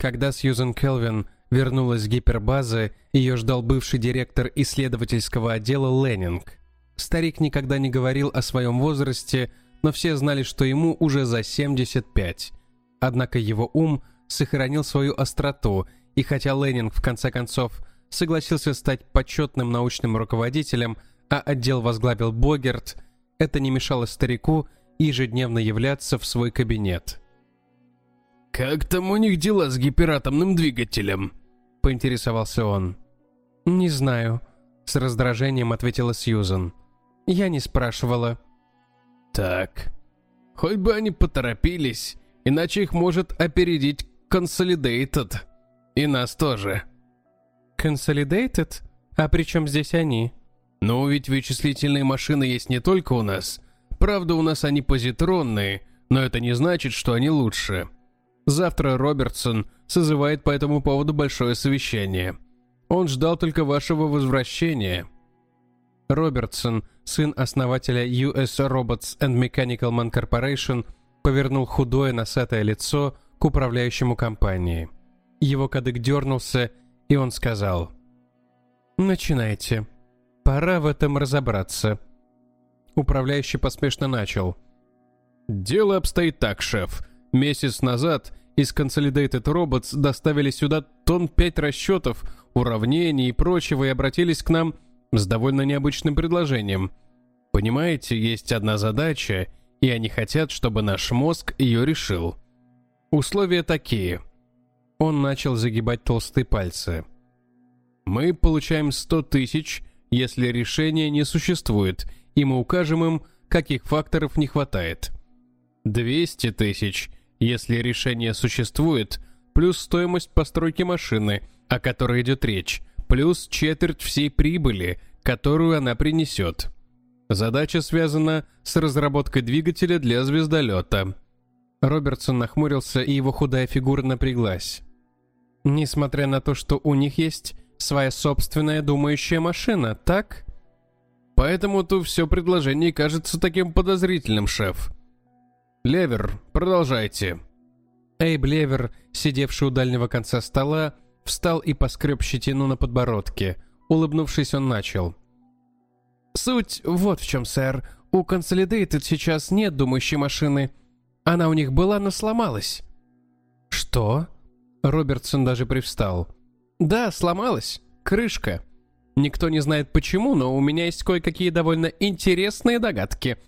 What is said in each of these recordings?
Когда Сьюзен Келвин вернулась с гипербазы, ее ждал бывший директор исследовательского отдела Леннинг. Старик никогда не говорил о своем возрасте, но все знали, что ему уже за 75. Однако его ум сохранил свою остроту, и хотя Леннинг в конце концов согласился стать почетным научным руководителем, а отдел возглавил Богерт, это не мешало старику ежедневно являться в свой кабинет. «Как там у них дела с гиператомным двигателем?» — поинтересовался он. «Не знаю», — с раздражением ответила Сьюзан. «Я не спрашивала». «Так, хоть бы они поторопились, иначе их может опередить Consolidated. И нас тоже». «Consolidated? А при чем здесь они?» «Ну, ведь вычислительные машины есть не только у нас. Правда, у нас они позитронные, но это не значит, что они лучше». Завтра Робертсон созывает по этому поводу большое совещание. Он ждал только вашего возвращения. Робертсон, сын основателя US Robots and Mechanical Man Corporation, повернул худое носатое лицо к управляющему компании. Его кадык дернулся, и он сказал «Начинайте. Пора в этом разобраться». Управляющий поспешно начал. «Дело обстоит так, шеф. Месяц назад из Consolidated Robots доставили сюда тонн пять расчетов, уравнений и прочего и обратились к нам с довольно необычным предложением. Понимаете, есть одна задача, и они хотят, чтобы наш мозг ее решил. Условия такие. Он начал загибать толстые пальцы. Мы получаем 100 тысяч, если решения не существует, и мы укажем им, каких факторов не хватает. 200 тысяч – если решение существует, плюс стоимость постройки машины, о которой идет речь, плюс четверть всей прибыли, которую она принесет. Задача связана с разработкой двигателя для звездолета. Робертсон нахмурился, и его худая фигура напряглась. Несмотря на то, что у них есть своя собственная думающая машина, так? Поэтому-то все предложение кажется таким подозрительным, шеф. «Левер, продолжайте». Эйб Левер, сидевший у дальнего конца стола, встал и поскреб щетину на подбородке. Улыбнувшись, он начал. «Суть вот в чем, сэр. У Consolidated сейчас нет думающей машины. Она у них была, но сломалась». «Что?» Робертсон даже привстал. «Да, сломалась. Крышка. Никто не знает почему, но у меня есть кое-какие довольно интересные догадки».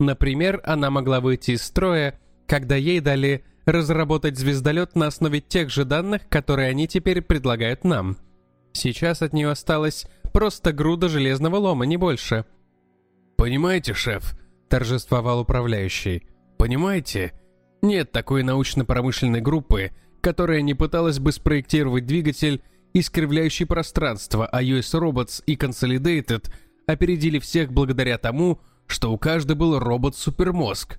Например, она могла выйти из строя, когда ей дали разработать звездолет на основе тех же данных, которые они теперь предлагают нам. Сейчас от нее осталось просто груда железного лома, не больше. «Понимаете, шеф?» – торжествовал управляющий. «Понимаете? Нет такой научно-промышленной группы, которая не пыталась бы спроектировать двигатель, искривляющий пространство, а US Robots и Consolidated опередили всех благодаря тому, что у каждого был робот-супермозг.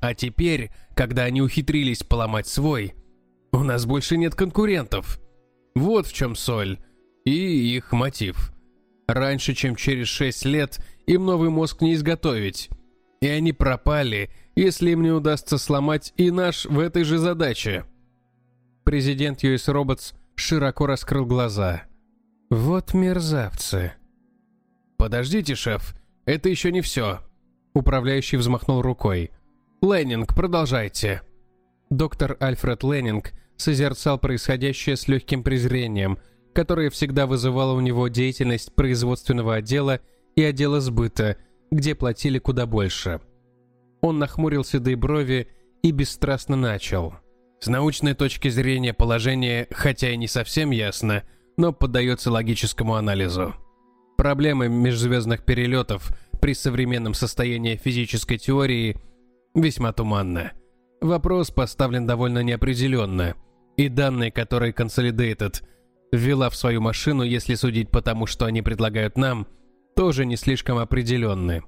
А теперь, когда они ухитрились поломать свой, у нас больше нет конкурентов. Вот в чем соль. И их мотив. Раньше, чем через 6 лет, им новый мозг не изготовить. И они пропали, если им не удастся сломать и наш в этой же задаче. Президент US Robots широко раскрыл глаза. Вот мерзавцы. Подождите, шеф, это еще не все. Управляющий взмахнул рукой. «Леннинг, продолжайте». Доктор Альфред Леннинг созерцал происходящее с легким презрением, которое всегда вызывало у него деятельность производственного отдела и отдела сбыта, где платили куда больше. Он нахмурил седые брови и бесстрастно начал. «С научной точки зрения положение, хотя и не совсем ясно, но поддается логическому анализу. Проблемы межзвездных перелетов – при современном состоянии физической теории весьма туманно. Вопрос поставлен довольно неопределенно, и данные, которые Consolidated ввела в свою машину, если судить по тому, что они предлагают нам, тоже не слишком определенны.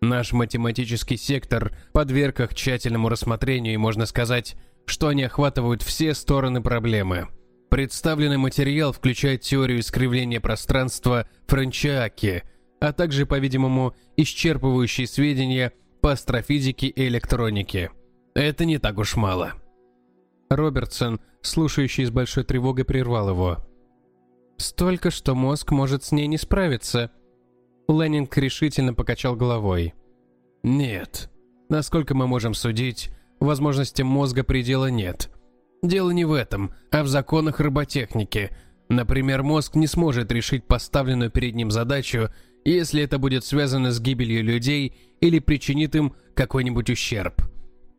Наш математический сектор подверг их тщательному рассмотрению, и можно сказать, что они охватывают все стороны проблемы. Представленный материал включает теорию искривления пространства Франчиаки – а также, по-видимому, исчерпывающие сведения по астрофизике и электронике. Это не так уж мало. Робертсон, слушающий с большой тревогой, прервал его. «Столько, что мозг может с ней не справиться». Леннинг решительно покачал головой. «Нет. Насколько мы можем судить, возможностям мозга предела нет. Дело не в этом, а в законах роботехники. Например, мозг не сможет решить поставленную перед ним задачу, если это будет связано с гибелью людей или причинит им какой-нибудь ущерб.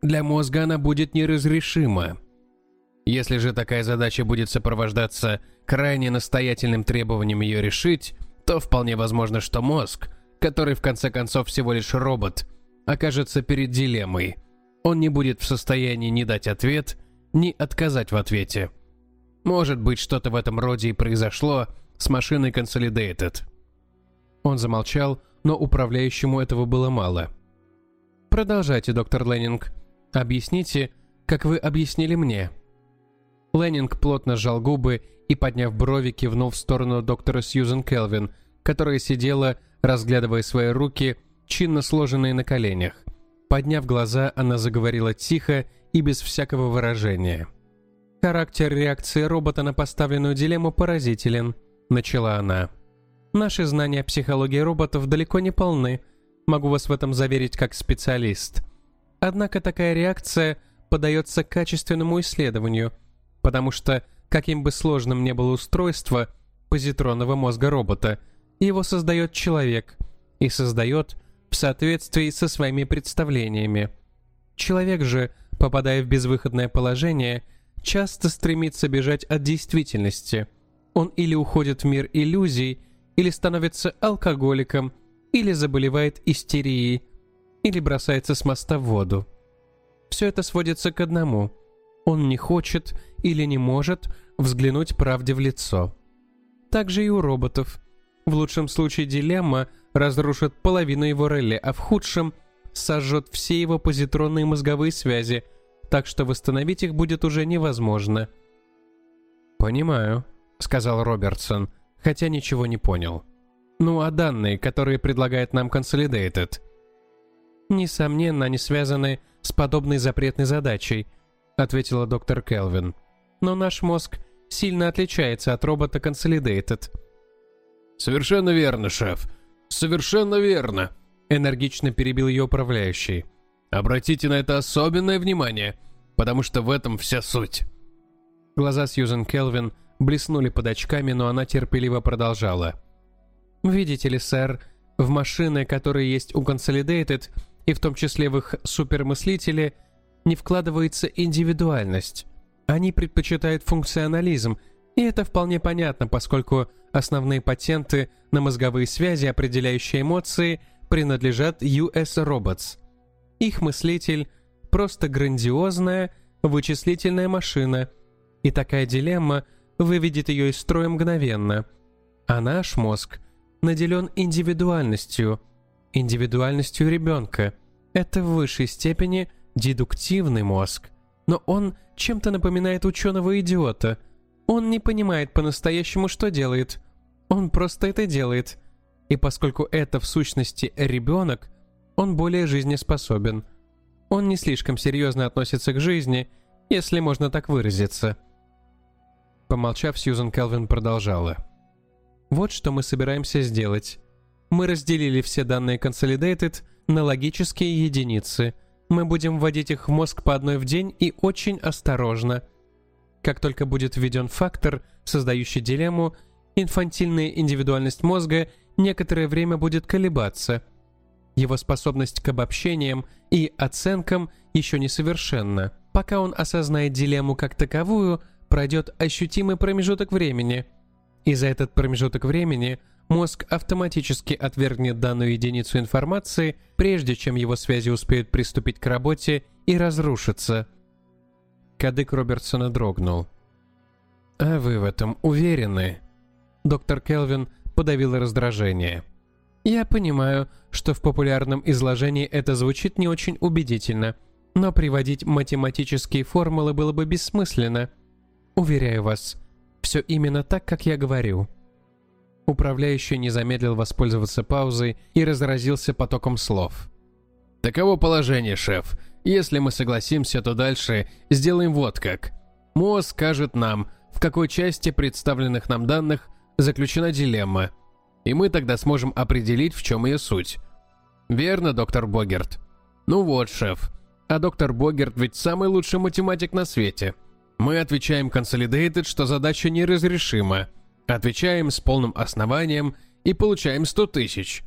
Для мозга она будет неразрешима. Если же такая задача будет сопровождаться крайне настоятельным требованием ее решить, то вполне возможно, что мозг, который в конце концов всего лишь робот, окажется перед дилеммой. Он не будет в состоянии ни дать ответ, ни отказать в ответе. Может быть, что-то в этом роде и произошло с машиной Consolidated. Он замолчал, но управляющему этого было мало. «Продолжайте, доктор Леннинг. Объясните, как вы объяснили мне». Леннинг плотно сжал губы и, подняв брови, кивнул в сторону доктора Сьюзен Келвин, которая сидела, разглядывая свои руки, чинно сложенные на коленях. Подняв глаза, она заговорила тихо и без всякого выражения. «Характер реакции робота на поставленную дилемму поразителен», — начала она. «Наши знания о психологии роботов далеко не полны. Могу вас в этом заверить как специалист. Однако такая реакция подается качественному исследованию — потому что, каким бы сложным ни было устройство позитронного мозга робота, его создает человек и создает в соответствии со своими представлениями. Человек же, попадая в безвыходное положение, часто стремится бежать от действительности. Он или уходит в мир иллюзий, или становится алкоголиком, или заболевает истерией, или бросается с моста в воду. Все это сводится к одному – он не хочет или не может взглянуть правде в лицо. Так же и у роботов. В лучшем случае дилемма разрушит половину его реле, а в худшем сожжет все его позитронные мозговые связи, так что восстановить их будет уже невозможно. «Понимаю», — сказал Робертсон, хотя ничего не понял. «Ну а данные, которые предлагает нам Consolidated?» «Несомненно, они связаны с подобной запретной задачей —— ответила доктор Келвин. «Но наш мозг сильно отличается от робота Consolidated». «Совершенно верно, шеф. Совершенно верно», — энергично перебил ее управляющий. «Обратите на это особенное внимание, потому что в этом вся суть». Глаза Сьюзен Келвин блеснули под очками, но она терпеливо продолжала. «Видите ли, сэр, в машины, которые есть у Consolidated, и в том числе в их супермыслителе — не вкладывается индивидуальность. Они предпочитают функционализм, и это вполне понятно, поскольку основные патенты на мозговые связи, определяющие эмоции, принадлежат US Robots. Их мыслитель – просто грандиозная вычислительная машина, и такая дилемма выведет ее из строя мгновенно. А наш мозг наделен индивидуальностью, индивидуальностью ребенка. Это в высшей степени дедуктивный мозг, но он чем-то напоминает ученого-идиота. Он не понимает по-настоящему, что делает. Он просто это делает. И поскольку это в сущности ребенок, он более жизнеспособен. Он не слишком серьезно относится к жизни, если можно так выразиться. Помолчав, Сьюзан Келвин продолжала. Вот что мы собираемся сделать. Мы разделили все данные Consolidated на логические единицы – мы будем вводить их в мозг по одной в день и очень осторожно. Как только будет введен фактор, создающий дилемму, инфантильная индивидуальность мозга некоторое время будет колебаться. Его способность к обобщениям и оценкам еще несовершенна. Пока он осознает дилемму как таковую, пройдет ощутимый промежуток времени. И за этот промежуток времени – мозг автоматически отвергнет данную единицу информации, прежде чем его связи успеют приступить к работе и разрушиться. Кадык Робертсона дрогнул. «А вы в этом уверены?» Доктор Келвин подавил раздражение. «Я понимаю, что в популярном изложении это звучит не очень убедительно, но приводить математические формулы было бы бессмысленно. Уверяю вас, все именно так, как я говорю». Управляющий не замедлил воспользоваться паузой и разразился потоком слов. «Таково положение, шеф. Если мы согласимся, то дальше сделаем вот как. Мозг скажет нам, в какой части представленных нам данных заключена дилемма, и мы тогда сможем определить, в чем ее суть. Верно, доктор Богерт? Ну вот, шеф. А доктор Богерт ведь самый лучший математик на свете. Мы отвечаем Consolidated, что задача неразрешима. Отвечаем с полным основанием и получаем 100 тысяч.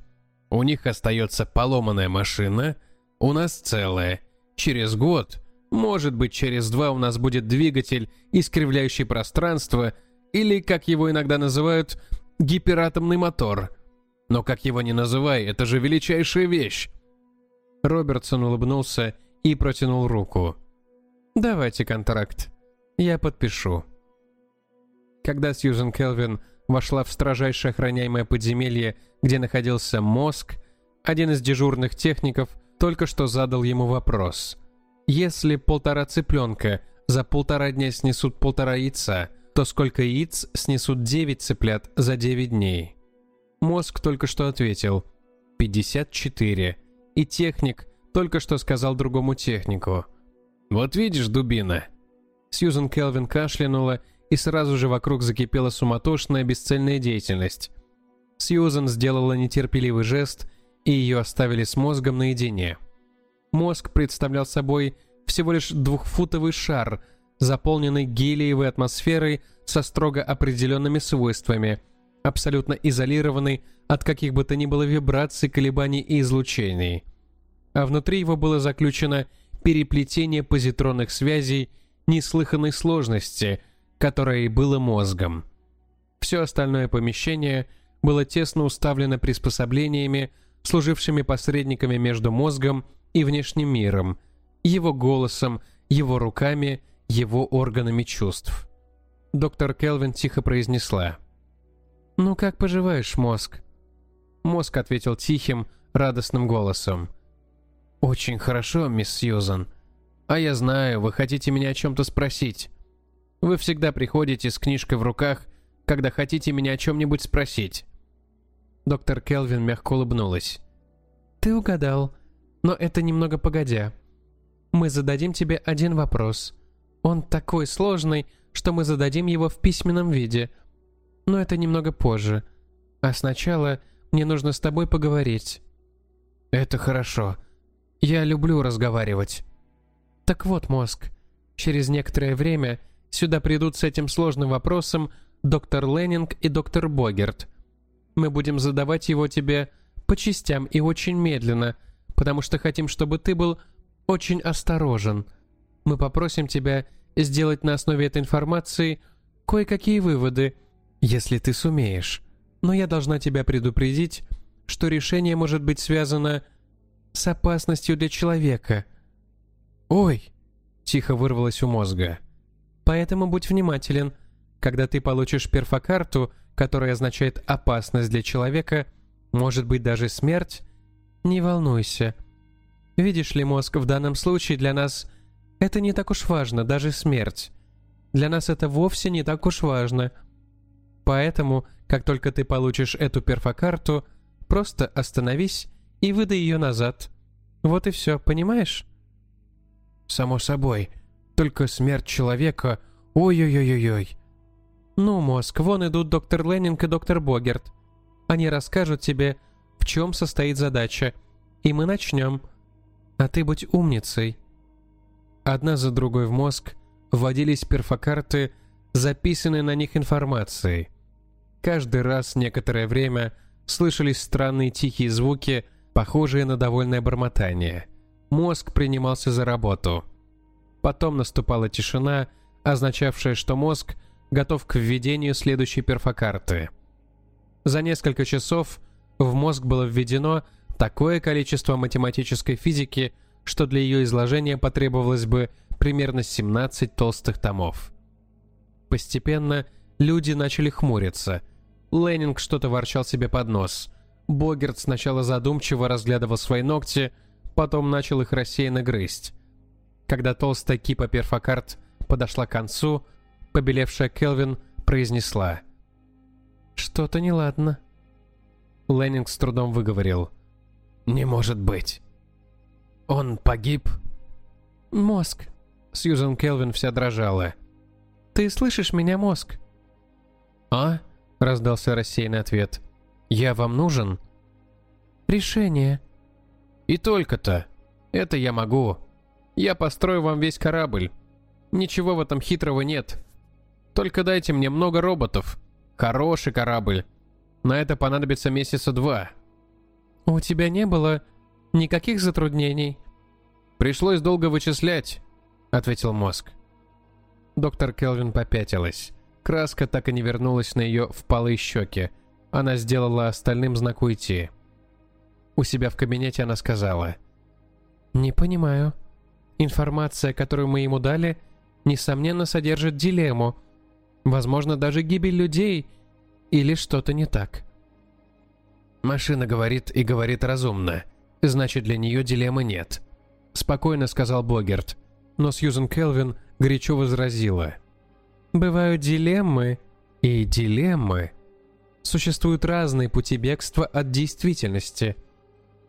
У них остается поломанная машина, у нас целая. Через год, может быть через два у нас будет двигатель, искривляющий пространство, или, как его иногда называют, гиператомный мотор. Но как его ни называй, это же величайшая вещь. Робертсон улыбнулся и протянул руку. «Давайте контракт. Я подпишу». Когда Сьюзен Келвин вошла в строжайше охраняемое подземелье, где находился мозг, один из дежурных техников только что задал ему вопрос. Если полтора цыпленка за полтора дня снесут полтора яйца, то сколько яиц снесут девять цыплят за девять дней? Мозг только что ответил 54, и техник только что сказал другому технику. «Вот видишь, дубина». Сьюзен Келвин кашлянула и сразу же вокруг закипела суматошная бесцельная деятельность. Сьюзан сделала нетерпеливый жест, и ее оставили с мозгом наедине. Мозг представлял собой всего лишь двухфутовый шар, заполненный гелиевой атмосферой со строго определенными свойствами, абсолютно изолированный от каких бы то ни было вибраций, колебаний и излучений. А внутри его было заключено переплетение позитронных связей неслыханной сложности – которое и было мозгом. Все остальное помещение было тесно уставлено приспособлениями, служившими посредниками между мозгом и внешним миром, его голосом, его руками, его органами чувств. Доктор Келвин тихо произнесла. «Ну как поживаешь, мозг?» Мозг ответил тихим, радостным голосом. «Очень хорошо, мисс Сьюзан. А я знаю, вы хотите меня о чем-то спросить. Вы всегда приходите с книжкой в руках, когда хотите меня о чем-нибудь спросить». Доктор Келвин мягко улыбнулась. «Ты угадал, но это немного погодя. Мы зададим тебе один вопрос. Он такой сложный, что мы зададим его в письменном виде. Но это немного позже. А сначала мне нужно с тобой поговорить». «Это хорошо. Я люблю разговаривать». «Так вот, мозг, через некоторое время Сюда придут с этим сложным вопросом доктор Леннинг и доктор Богерт. Мы будем задавать его тебе по частям и очень медленно, потому что хотим, чтобы ты был очень осторожен. Мы попросим тебя сделать на основе этой информации кое-какие выводы, если ты сумеешь. Но я должна тебя предупредить, что решение может быть связано с опасностью для человека. «Ой!» — тихо вырвалось у мозга. Поэтому будь внимателен. Когда ты получишь перфокарту, которая означает опасность для человека, может быть даже смерть, не волнуйся. Видишь ли, мозг, в данном случае для нас это не так уж важно, даже смерть. Для нас это вовсе не так уж важно. Поэтому, как только ты получишь эту перфокарту, просто остановись и выдай ее назад. Вот и все, понимаешь? Само собой. Только смерть человека... Ой-ой-ой-ой-ой. Ну, мозг, вон идут доктор Леннинг и доктор Богерт. Они расскажут тебе, в чем состоит задача. И мы начнем. А ты будь умницей. Одна за другой в мозг вводились перфокарты, записанные на них информацией. Каждый раз некоторое время слышались странные тихие звуки, похожие на довольное бормотание. Мозг принимался за работу. Потом наступала тишина, означавшая, что мозг готов к введению следующей перфокарты. За несколько часов в мозг было введено такое количество математической физики, что для ее изложения потребовалось бы примерно 17 толстых томов. Постепенно люди начали хмуриться. Леннинг что-то ворчал себе под нос. Богерт сначала задумчиво разглядывал свои ногти, потом начал их рассеянно грызть. Когда толстая кипа перфокарт подошла к концу, побелевшая Келвин произнесла. «Что-то неладно». Леннинг с трудом выговорил. «Не может быть. Он погиб?» «Мозг». Сьюзен Келвин вся дрожала. Ты слышишь меня, мозг?» «А?» — раздался рассеянный ответ. «Я вам нужен?» «Решение». «И только-то. Это я могу. Я построю вам весь корабль. Ничего в этом хитрого нет. Только дайте мне много роботов. Хороший корабль. На это понадобится месяца два». «У тебя не было никаких затруднений?» «Пришлось долго вычислять», — ответил мозг. Доктор Келвин попятилась. Краска так и не вернулась на ее впалые щеки. Она сделала остальным знак уйти. У себя в кабинете она сказала. «Не понимаю. Информация, которую мы ему дали, несомненно содержит дилемму. Возможно, даже гибель людей или что-то не так». «Машина говорит и говорит разумно. Значит, для нее дилеммы нет», — спокойно сказал Богерт. Но Сьюзен Келвин горячо возразила. «Бывают дилеммы и дилеммы. Существуют разные пути бегства от действительности.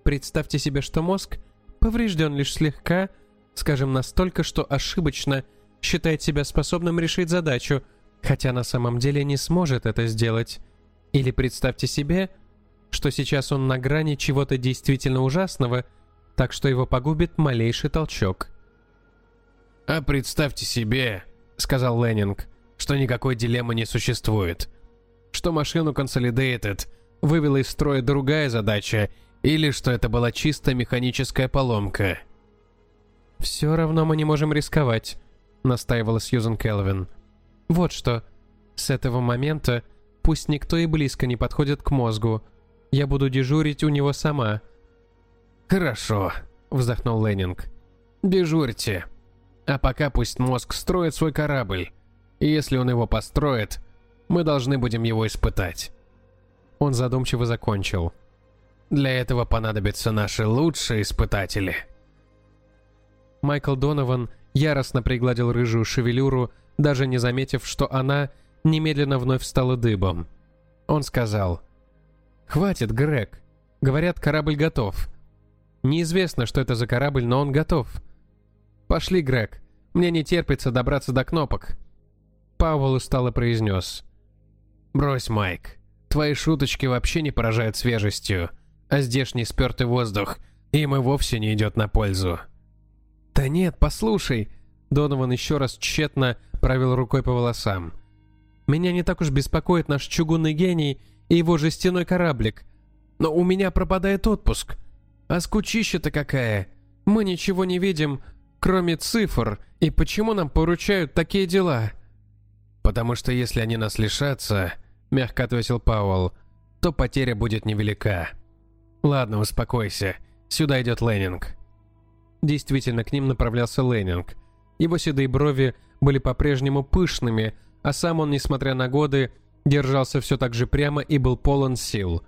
Представьте себе, что мозг поврежден лишь слегка, скажем, настолько, что ошибочно считает себя способным решить задачу, хотя на самом деле не сможет это сделать. Или представьте себе, что сейчас он на грани чего-то действительно ужасного, так что его погубит малейший толчок. «А представьте себе», — сказал Леннинг, — «что никакой дилеммы не существует. Что машину Consolidated вывела из строя другая задача, или что это была чисто механическая поломка». «Все равно мы не можем рисковать», — настаивала Сьюзен Келвин. «Вот что. С этого момента пусть никто и близко не подходит к мозгу. Я буду дежурить у него сама». «Хорошо», — вздохнул Леннинг. «Дежурьте». А пока пусть мозг строит свой корабль. И если он его построит, мы должны будем его испытать. Он задумчиво закончил. Для этого понадобятся наши лучшие испытатели. Майкл Донован яростно пригладил рыжую шевелюру, даже не заметив, что она немедленно вновь стала дыбом. Он сказал, «Хватит, Грег. Говорят, корабль готов. Неизвестно, что это за корабль, но он готов. «Пошли, Грег. Мне не терпится добраться до кнопок». Пауэлл устало произнес. «Брось, Майк. Твои шуточки вообще не поражают свежестью, а здешний спертый воздух им и вовсе не идет на пользу». «Да нет, послушай!» Донован еще раз тщетно провел рукой по волосам. «Меня не так уж беспокоит наш чугунный гений и его жестяной кораблик. Но у меня пропадает отпуск. А скучища-то какая! Мы ничего не видим, кроме цифр, и почему нам поручают такие дела?» «Потому что если они нас лишатся», — мягко ответил Пауэлл, — «то потеря будет невелика». «Ладно, успокойся. Сюда идет Леннинг». Действительно, к ним направлялся Леннинг. Его седые брови были по-прежнему пышными, а сам он, несмотря на годы, держался все так же прямо и был полон сил.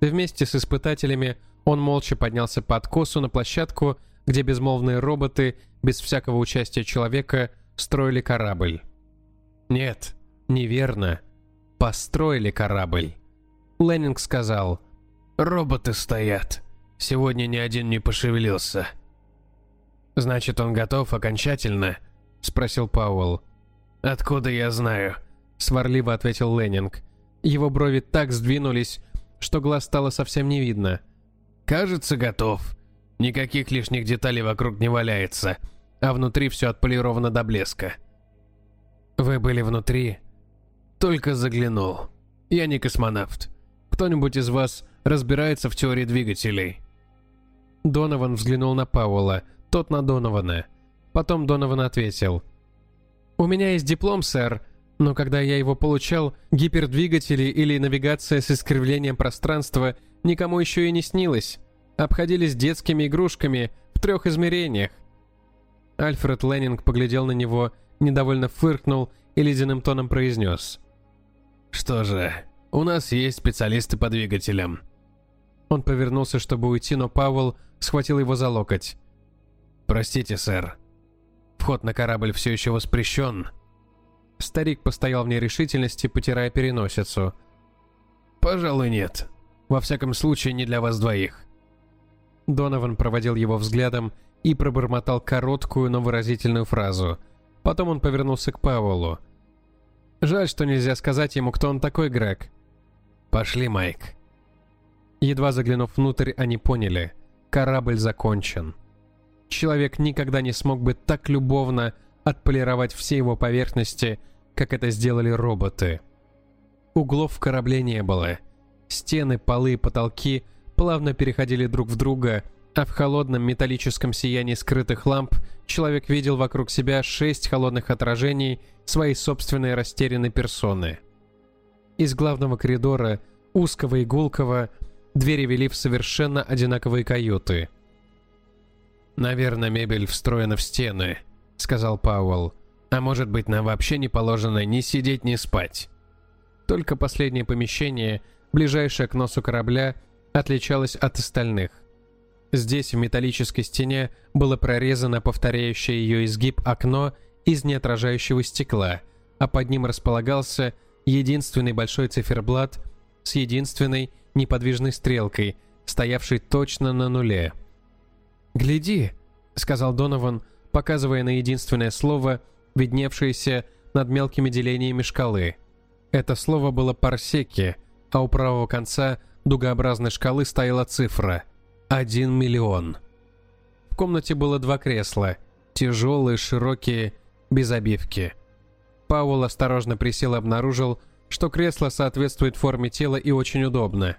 Вместе с испытателями он молча поднялся по откосу на площадку, где безмолвные роботы, без всякого участия человека, строили корабль. Нет, неверно. Построили корабль. Леннинг сказал, «Роботы стоят. Сегодня ни один не пошевелился». «Значит, он готов окончательно?» — спросил Пауэлл. «Откуда я знаю?» — сварливо ответил Леннинг. Его брови так сдвинулись, что глаз стало совсем не видно. «Кажется, готов. Никаких лишних деталей вокруг не валяется, а внутри все отполировано до блеска. Вы были внутри? Только заглянул. Я не космонавт. Кто-нибудь из вас разбирается в теории двигателей? Донован взглянул на Пауэлла, тот на Донована. Потом Донован ответил. «У меня есть диплом, сэр, но когда я его получал, гипердвигатели или навигация с искривлением пространства никому еще и не снилось обходились детскими игрушками в трех измерениях. Альфред Леннинг поглядел на него, недовольно фыркнул и ледяным тоном произнес. «Что же, у нас есть специалисты по двигателям». Он повернулся, чтобы уйти, но Пауэлл схватил его за локоть. «Простите, сэр. Вход на корабль все еще воспрещен». Старик постоял в нерешительности, потирая переносицу. «Пожалуй, нет. Во всяком случае, не для вас двоих. Донован проводил его взглядом и пробормотал короткую, но выразительную фразу. Потом он повернулся к Пауэллу. Жаль, что нельзя сказать ему, кто он такой, Грег. Пошли, Майк. Едва заглянув внутрь, они поняли. Корабль закончен. Человек никогда не смог бы так любовно отполировать все его поверхности, как это сделали роботы. Углов в корабле не было. Стены, полы и потолки плавно переходили друг в друга, а в холодном металлическом сиянии скрытых ламп человек видел вокруг себя шесть холодных отражений своей собственной растерянной персоны. Из главного коридора, узкого и гулкого, двери вели в совершенно одинаковые каюты. «Наверное, мебель встроена в стены», — сказал Пауэлл. «А может быть, нам вообще не положено ни сидеть, ни спать». Только последнее помещение, ближайшее к носу корабля, отличалось от остальных. Здесь в металлической стене было прорезано повторяющее ее изгиб окно из неотражающего стекла, а под ним располагался единственный большой циферблат с единственной неподвижной стрелкой, стоявшей точно на нуле. «Гляди», — сказал Донован, показывая на единственное слово, видневшееся над мелкими делениями шкалы. Это слово было «парсеки», а у правого конца дугообразной шкалы стояла цифра — один миллион. В комнате было два кресла, тяжелые, широкие, без обивки. Пауэлл осторожно присел и обнаружил, что кресло соответствует форме тела и очень удобно.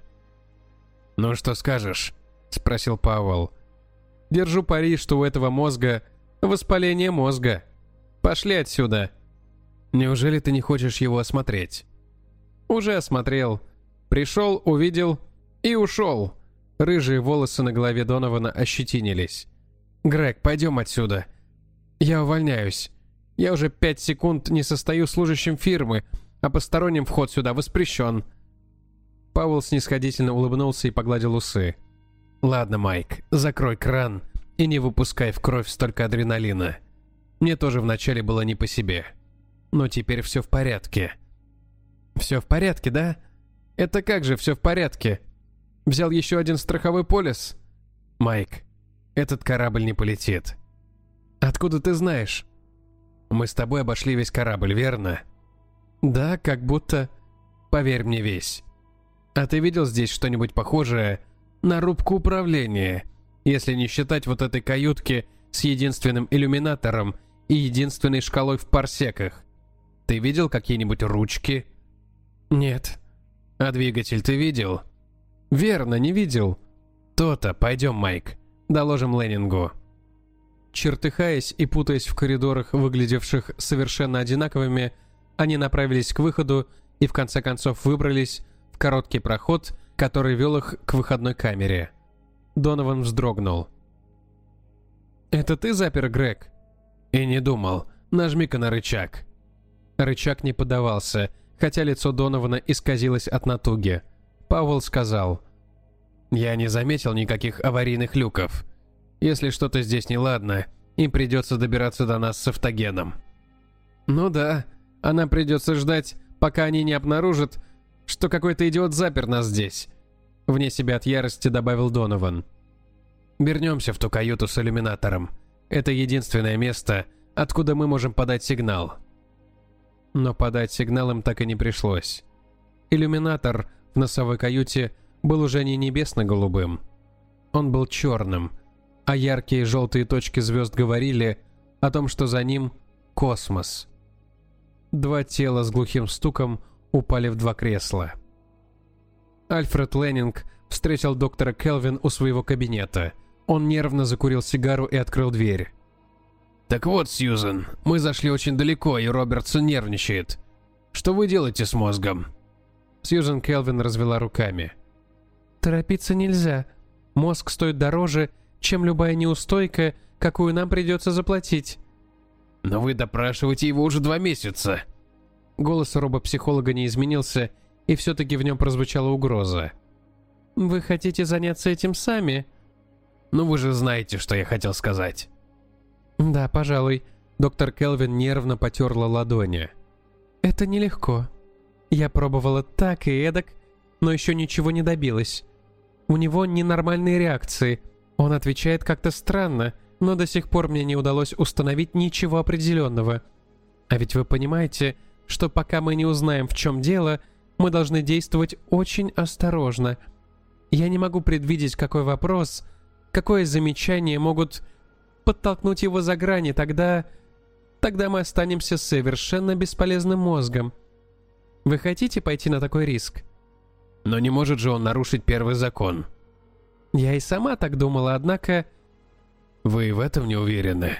«Ну что скажешь?» — спросил Пауэлл. «Держу пари, что у этого мозга воспаление мозга. Пошли отсюда!» «Неужели ты не хочешь его осмотреть?» «Уже осмотрел. Пришел, увидел и ушел». Рыжие волосы на голове Донована ощетинились. «Грег, пойдем отсюда. Я увольняюсь. Я уже пять секунд не состою служащим фирмы, а посторонним вход сюда воспрещен». Пауэлл снисходительно улыбнулся и погладил усы. «Ладно, Майк, закрой кран и не выпускай в кровь столько адреналина. Мне тоже вначале было не по себе. Но теперь все в порядке». «Все в порядке, да? Это как же все в порядке? Взял еще один страховой полис?» «Майк, этот корабль не полетит». «Откуда ты знаешь?» «Мы с тобой обошли весь корабль, верно?» «Да, как будто...» «Поверь мне весь». «А ты видел здесь что-нибудь похожее на рубку управления, если не считать вот этой каютки с единственным иллюминатором и единственной шкалой в парсеках? Ты видел какие-нибудь ручки?» «Нет». «А двигатель ты видел?» «Верно, не видел». «То-то, пойдем, Майк, доложим Леннингу». Чертыхаясь и путаясь в коридорах, выглядевших совершенно одинаковыми, они направились к выходу и в конце концов выбрались в короткий проход, который вел их к выходной камере. Донован вздрогнул. «Это ты запер, Грег?» «И не думал. Нажми-ка на рычаг». Рычаг не подавался, хотя лицо Донована исказилось от натуги. Пауэлл сказал. «Я не заметил никаких аварийных люков. Если что-то здесь неладно, им придется добираться до нас с автогеном». «Ну да, а нам придется ждать, пока они не обнаружат, что какой-то идиот запер нас здесь. Вне себя от ярости добавил Донован. Вернемся в ту каюту с иллюминатором. Это единственное место, откуда мы можем подать сигнал. Но подать сигнал им так и не пришлось. Иллюминатор в носовой каюте был уже не небесно-голубым. Он был черным, а яркие желтые точки звезд говорили о том, что за ним космос. Два тела с глухим стуком упали в два кресла. Альфред Леннинг встретил доктора Келвин у своего кабинета. Он нервно закурил сигару и открыл дверь. «Так вот, Сьюзен, мы зашли очень далеко, и Робертсон нервничает. Что вы делаете с мозгом?» Сьюзен Келвин развела руками. «Торопиться нельзя. Мозг стоит дороже, чем любая неустойка, какую нам придется заплатить. «Но вы допрашиваете его уже два месяца!» Голос робопсихолога не изменился, и все-таки в нем прозвучала угроза. «Вы хотите заняться этим сами?» «Ну вы же знаете, что я хотел сказать». «Да, пожалуй». Доктор Келвин нервно потерла ладони. «Это нелегко. Я пробовала так и эдак, но еще ничего не добилась. У него ненормальные реакции. Он отвечает как-то странно но до сих пор мне не удалось установить ничего определенного. А ведь вы понимаете, что пока мы не узнаем, в чем дело, мы должны действовать очень осторожно. Я не могу предвидеть, какой вопрос, какое замечание могут подтолкнуть его за грани, тогда... Тогда мы останемся совершенно бесполезным мозгом. Вы хотите пойти на такой риск? Но не может же он нарушить первый закон. Я и сама так думала, однако... Вы в этом не уверены?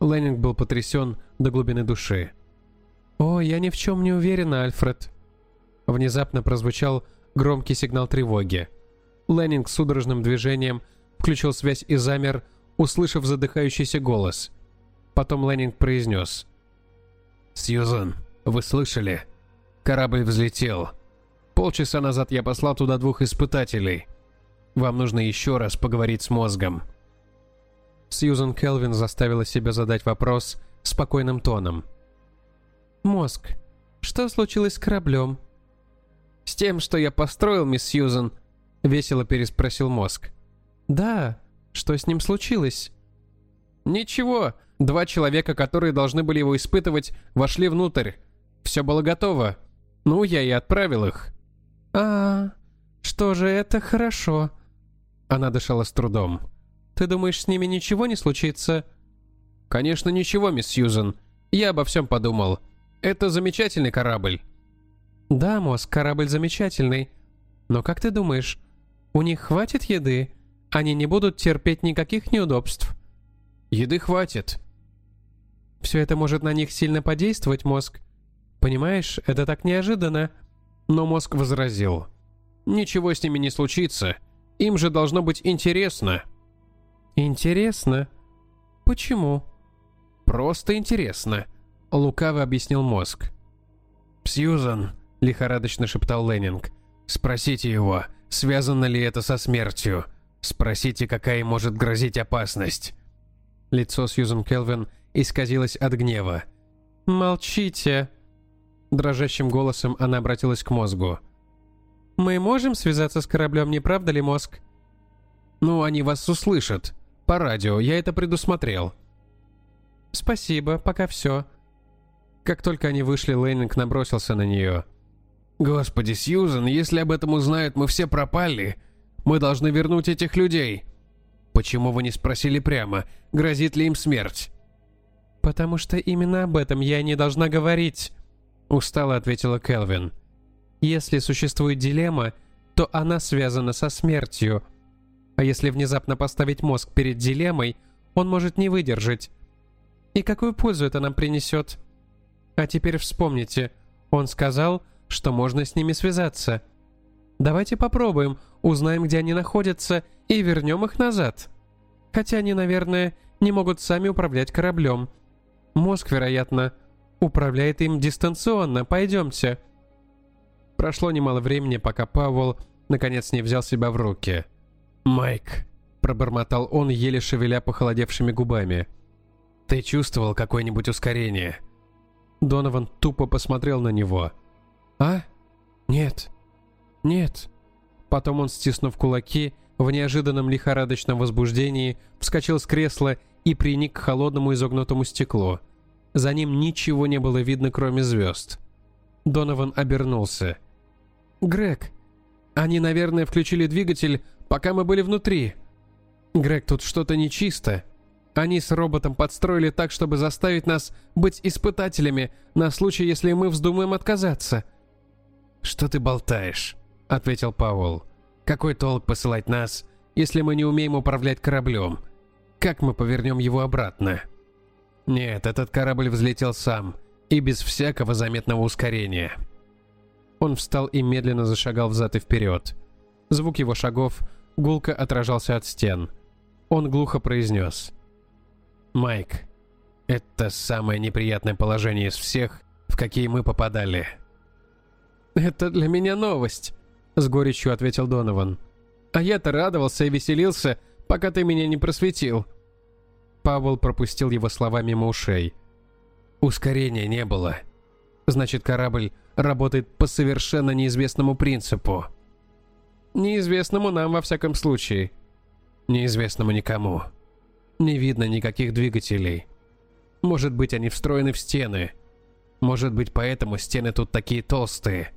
Леннинг был потрясен до глубины души. «О, я ни в чем не уверена, Альфред». Внезапно прозвучал громкий сигнал тревоги. Леннинг судорожным движением включил связь и замер, услышав задыхающийся голос. Потом Леннинг произнес. «Сьюзан, вы слышали? Корабль взлетел. Полчаса назад я послал туда двух испытателей. Вам нужно еще раз поговорить с мозгом». Сьюзан Келвин заставила себя задать вопрос спокойным тоном. «Мозг, что случилось с кораблем?» «С тем, что я построил, мисс Сьюзан», — весело переспросил мозг. «Да, что с ним случилось?» «Ничего, два человека, которые должны были его испытывать, вошли внутрь. Все было готово. Ну, я и отправил их». «А, что же это хорошо?» Она дышала с трудом. «Ты думаешь, с ними ничего не случится?» «Конечно, ничего, мисс Сьюзен. Я обо всем подумал. Это замечательный корабль». «Да, мозг, корабль замечательный. Но как ты думаешь, у них хватит еды? Они не будут терпеть никаких неудобств?» «Еды хватит». «Все это может на них сильно подействовать, мозг. Понимаешь, это так неожиданно». Но мозг возразил. «Ничего с ними не случится. Им же должно быть интересно». «Интересно? Почему?» «Просто интересно», — лукаво объяснил мозг. «Сьюзан», — лихорадочно шептал Леннинг, — «спросите его, связано ли это со смертью. Спросите, какая может грозить опасность». Лицо Сьюзан Келвин исказилось от гнева. «Молчите!» Дрожащим голосом она обратилась к мозгу. «Мы можем связаться с кораблем, не правда ли, мозг?» «Ну, они вас услышат. По радио, я это предусмотрел». «Спасибо, пока все». Как только они вышли, Лейнинг набросился на нее. «Господи, Сьюзен, если об этом узнают, мы все пропали. Мы должны вернуть этих людей. Почему вы не спросили прямо, грозит ли им смерть?» «Потому что именно об этом я не должна говорить», — устало ответила Келвин. «Если существует дилемма, то она связана со смертью. А если внезапно поставить мозг перед дилеммой, он может не выдержать. И какую пользу это нам принесет? А теперь вспомните, он сказал, что можно с ними связаться. Давайте попробуем, узнаем, где они находятся, и вернем их назад. Хотя они, наверное, не могут сами управлять кораблем. Мозг, вероятно, управляет им дистанционно. Пойдемте. Прошло немало времени, пока Пауэлл наконец не взял себя в руки. «Майк», — пробормотал он, еле шевеля похолодевшими губами. «Ты чувствовал какое-нибудь ускорение?» Донован тупо посмотрел на него. «А? Нет. Нет». Потом он, стиснув кулаки, в неожиданном лихорадочном возбуждении, вскочил с кресла и приник к холодному изогнутому стеклу. За ним ничего не было видно, кроме звезд. Донован обернулся. «Грег, они, наверное, включили двигатель, пока мы были внутри. Грег, тут что-то нечисто. Они с роботом подстроили так, чтобы заставить нас быть испытателями на случай, если мы вздумаем отказаться. «Что ты болтаешь?» — ответил Пауэлл. «Какой толк посылать нас, если мы не умеем управлять кораблем? Как мы повернем его обратно?» «Нет, этот корабль взлетел сам, и без всякого заметного ускорения». Он встал и медленно зашагал взад и вперед. Звук его шагов гулко отражался от стен. Он глухо произнес. «Майк, это самое неприятное положение из всех, в какие мы попадали». «Это для меня новость», — с горечью ответил Донован. «А я-то радовался и веселился, пока ты меня не просветил». Павел пропустил его слова мимо ушей. «Ускорения не было. Значит, корабль работает по совершенно неизвестному принципу». Неизвестному нам во всяком случае. Неизвестному никому. Не видно никаких двигателей. Может быть, они встроены в стены. Может быть, поэтому стены тут такие толстые.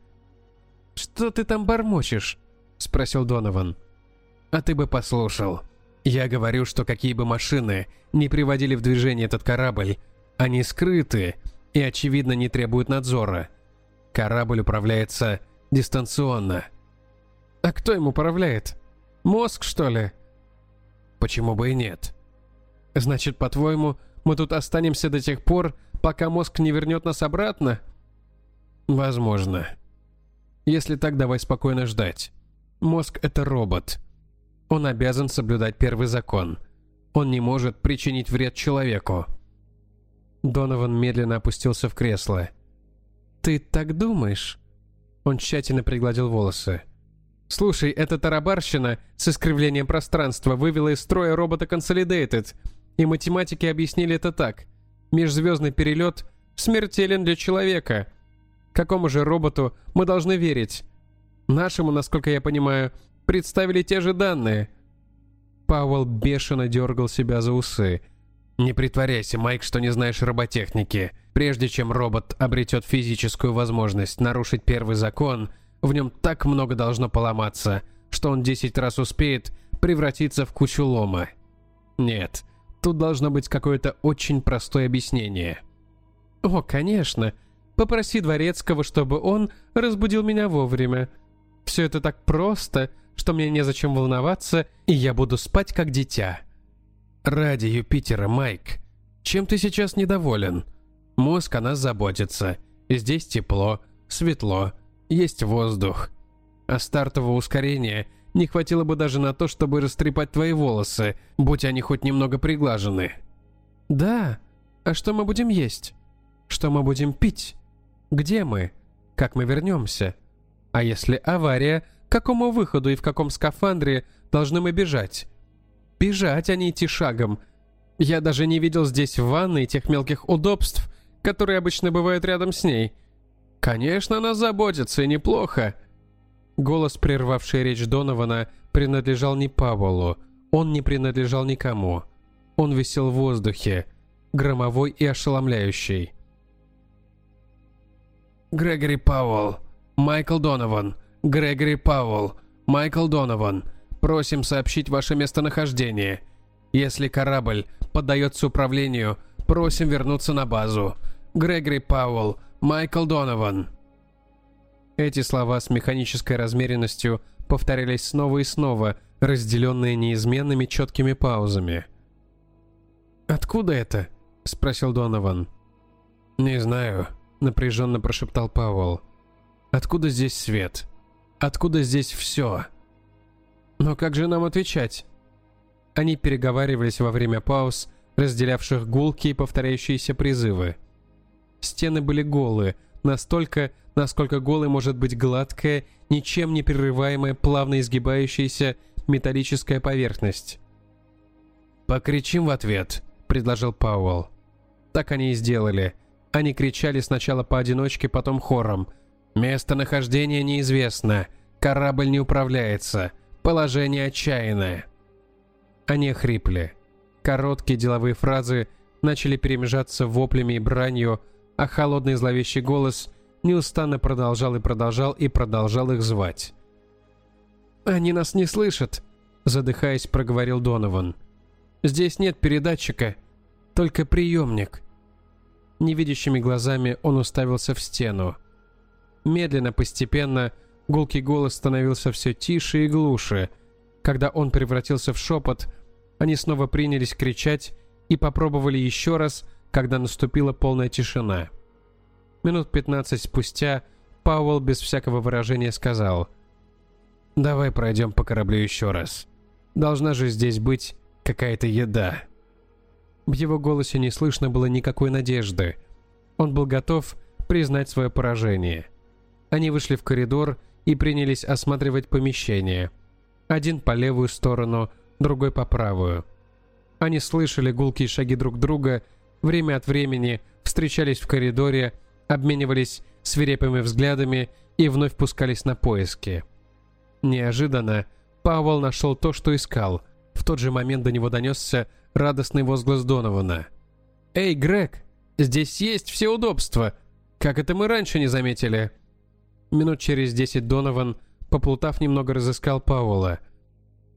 «Что ты там бормочешь?» — спросил Донован. «А ты бы послушал. Я говорю, что какие бы машины не приводили в движение этот корабль, они скрыты и, очевидно, не требуют надзора. Корабль управляется дистанционно». «А кто им управляет? Мозг, что ли?» «Почему бы и нет?» «Значит, по-твоему, мы тут останемся до тех пор, пока мозг не вернет нас обратно?» «Возможно. Если так, давай спокойно ждать. Мозг — это робот. Он обязан соблюдать первый закон. Он не может причинить вред человеку». Донован медленно опустился в кресло. «Ты так думаешь?» Он тщательно пригладил волосы. «Слушай, эта тарабарщина с искривлением пространства вывела из строя робота Consolidated, и математики объяснили это так. Межзвездный перелет смертелен для человека. Какому же роботу мы должны верить? Нашему, насколько я понимаю, представили те же данные». Пауэлл бешено дергал себя за усы. «Не притворяйся, Майк, что не знаешь роботехники. Прежде чем робот обретет физическую возможность нарушить первый закон, в нем так много должно поломаться, что он 10 раз успеет превратиться в кучу лома. Нет, тут должно быть какое-то очень простое объяснение». «О, конечно. Попроси Дворецкого, чтобы он разбудил меня вовремя. Все это так просто, что мне незачем волноваться, и я буду спать как дитя». «Ради Юпитера, Майк, чем ты сейчас недоволен? Мозг о нас заботится. Здесь тепло, светло, есть воздух. А стартового ускорения не хватило бы даже на то, чтобы растрепать твои волосы, будь они хоть немного приглажены». «Да. А что мы будем есть? Что мы будем пить? Где мы? Как мы вернемся? А если авария, к какому выходу и в каком скафандре должны мы бежать?» Бежать, а не идти шагом. Я даже не видел здесь в ванной тех мелких удобств, которые обычно бывают рядом с ней. Конечно, она заботится, и неплохо. Голос, прервавший речь Донована, принадлежал не Павлу. Он не принадлежал никому. Он висел в воздухе, громовой и ошеломляющий. Грегори Пауэлл, Майкл Донован, Грегори Пауэлл, Майкл Донован — Просим сообщить ваше местонахождение. Если корабль поддается управлению, просим вернуться на базу. Грегори Пауэлл, Майкл Донован». Эти слова с механической размеренностью повторялись снова и снова, разделенные неизменными четкими паузами. «Откуда это?» — спросил Донован. «Не знаю», — напряженно прошептал Пауэлл. «Откуда здесь свет? Откуда здесь все?» Но как же нам отвечать? Они переговаривались во время пауз, разделявших гулки и повторяющиеся призывы. Стены были голые, настолько, насколько голой может быть гладкая, ничем не прерываемая, плавно изгибающаяся металлическая поверхность. «Покричим в ответ», — предложил Пауэлл. Так они и сделали. Они кричали сначала поодиночке, потом хором. «Местонахождение неизвестно. Корабль не управляется. Положение отчаянное. Они хрипли. Короткие деловые фразы начали перемежаться воплями и бранью, а холодный зловещий голос неустанно продолжал и продолжал и продолжал их звать. «Они нас не слышат», — задыхаясь, проговорил Донован. «Здесь нет передатчика, только приемник». Невидящими глазами он уставился в стену. Медленно, постепенно, Гулкий голос становился все тише и глуше. Когда он превратился в шепот, они снова принялись кричать и попробовали еще раз, когда наступила полная тишина. Минут пятнадцать спустя Пауэлл без всякого выражения сказал «Давай пройдем по кораблю еще раз. Должна же здесь быть какая-то еда». В его голосе не слышно было никакой надежды. Он был готов признать свое поражение. Они вышли в коридор и принялись осматривать помещение. Один по левую сторону, другой по правую. Они слышали гулкие шаги друг друга, время от времени встречались в коридоре, обменивались свирепыми взглядами и вновь пускались на поиски. Неожиданно Пауэлл нашел то, что искал. В тот же момент до него донесся радостный возглас Донована. «Эй, Грег, здесь есть все удобства. Как это мы раньше не заметили?» Минут через десять Донован, поплутав, немного разыскал Пауэлла.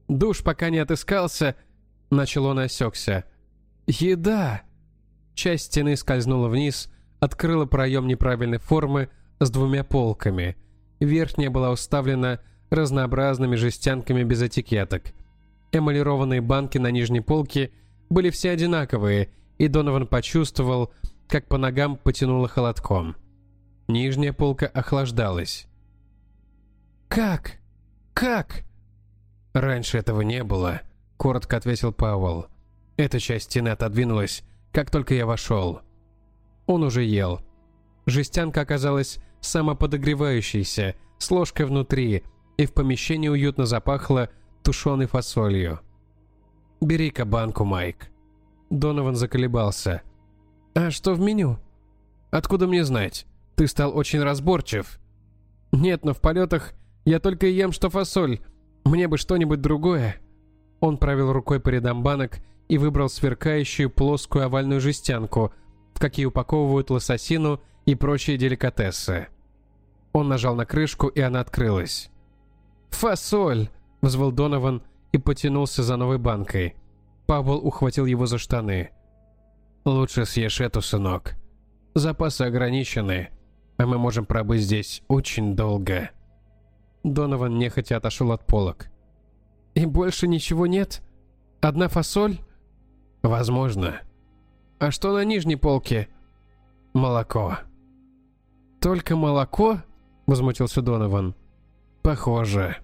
«Душ пока не отыскался», — начал он осекся. «Еда!» Часть стены скользнула вниз, открыла проем неправильной формы с двумя полками. Верхняя была уставлена разнообразными жестянками без этикеток. Эмалированные банки на нижней полке были все одинаковые, и Донован почувствовал, как по ногам потянуло холодком. Нижняя полка охлаждалась. «Как? Как?» «Раньше этого не было», — коротко ответил Пауэлл. «Эта часть стены отодвинулась, как только я вошел». Он уже ел. Жестянка оказалась самоподогревающейся, с ложкой внутри, и в помещении уютно запахло тушеной фасолью. «Бери-ка банку, Майк». Донован заколебался. «А что в меню?» «Откуда мне знать? Ты стал очень разборчив». «Нет, но в полетах я только ем, что фасоль. Мне бы что-нибудь другое». Он провел рукой по рядам банок и выбрал сверкающую плоскую овальную жестянку, в какие упаковывают лососину и прочие деликатесы. Он нажал на крышку, и она открылась. «Фасоль!» — взвыл Донован и потянулся за новой банкой. Павел ухватил его за штаны. «Лучше съешь эту, сынок. Запасы ограничены, а мы можем пробыть здесь очень долго». Донован нехотя отошел от полок. «И больше ничего нет? Одна фасоль?» «Возможно». «А что на нижней полке?» «Молоко». «Только молоко?» — возмутился Донован. «Похоже».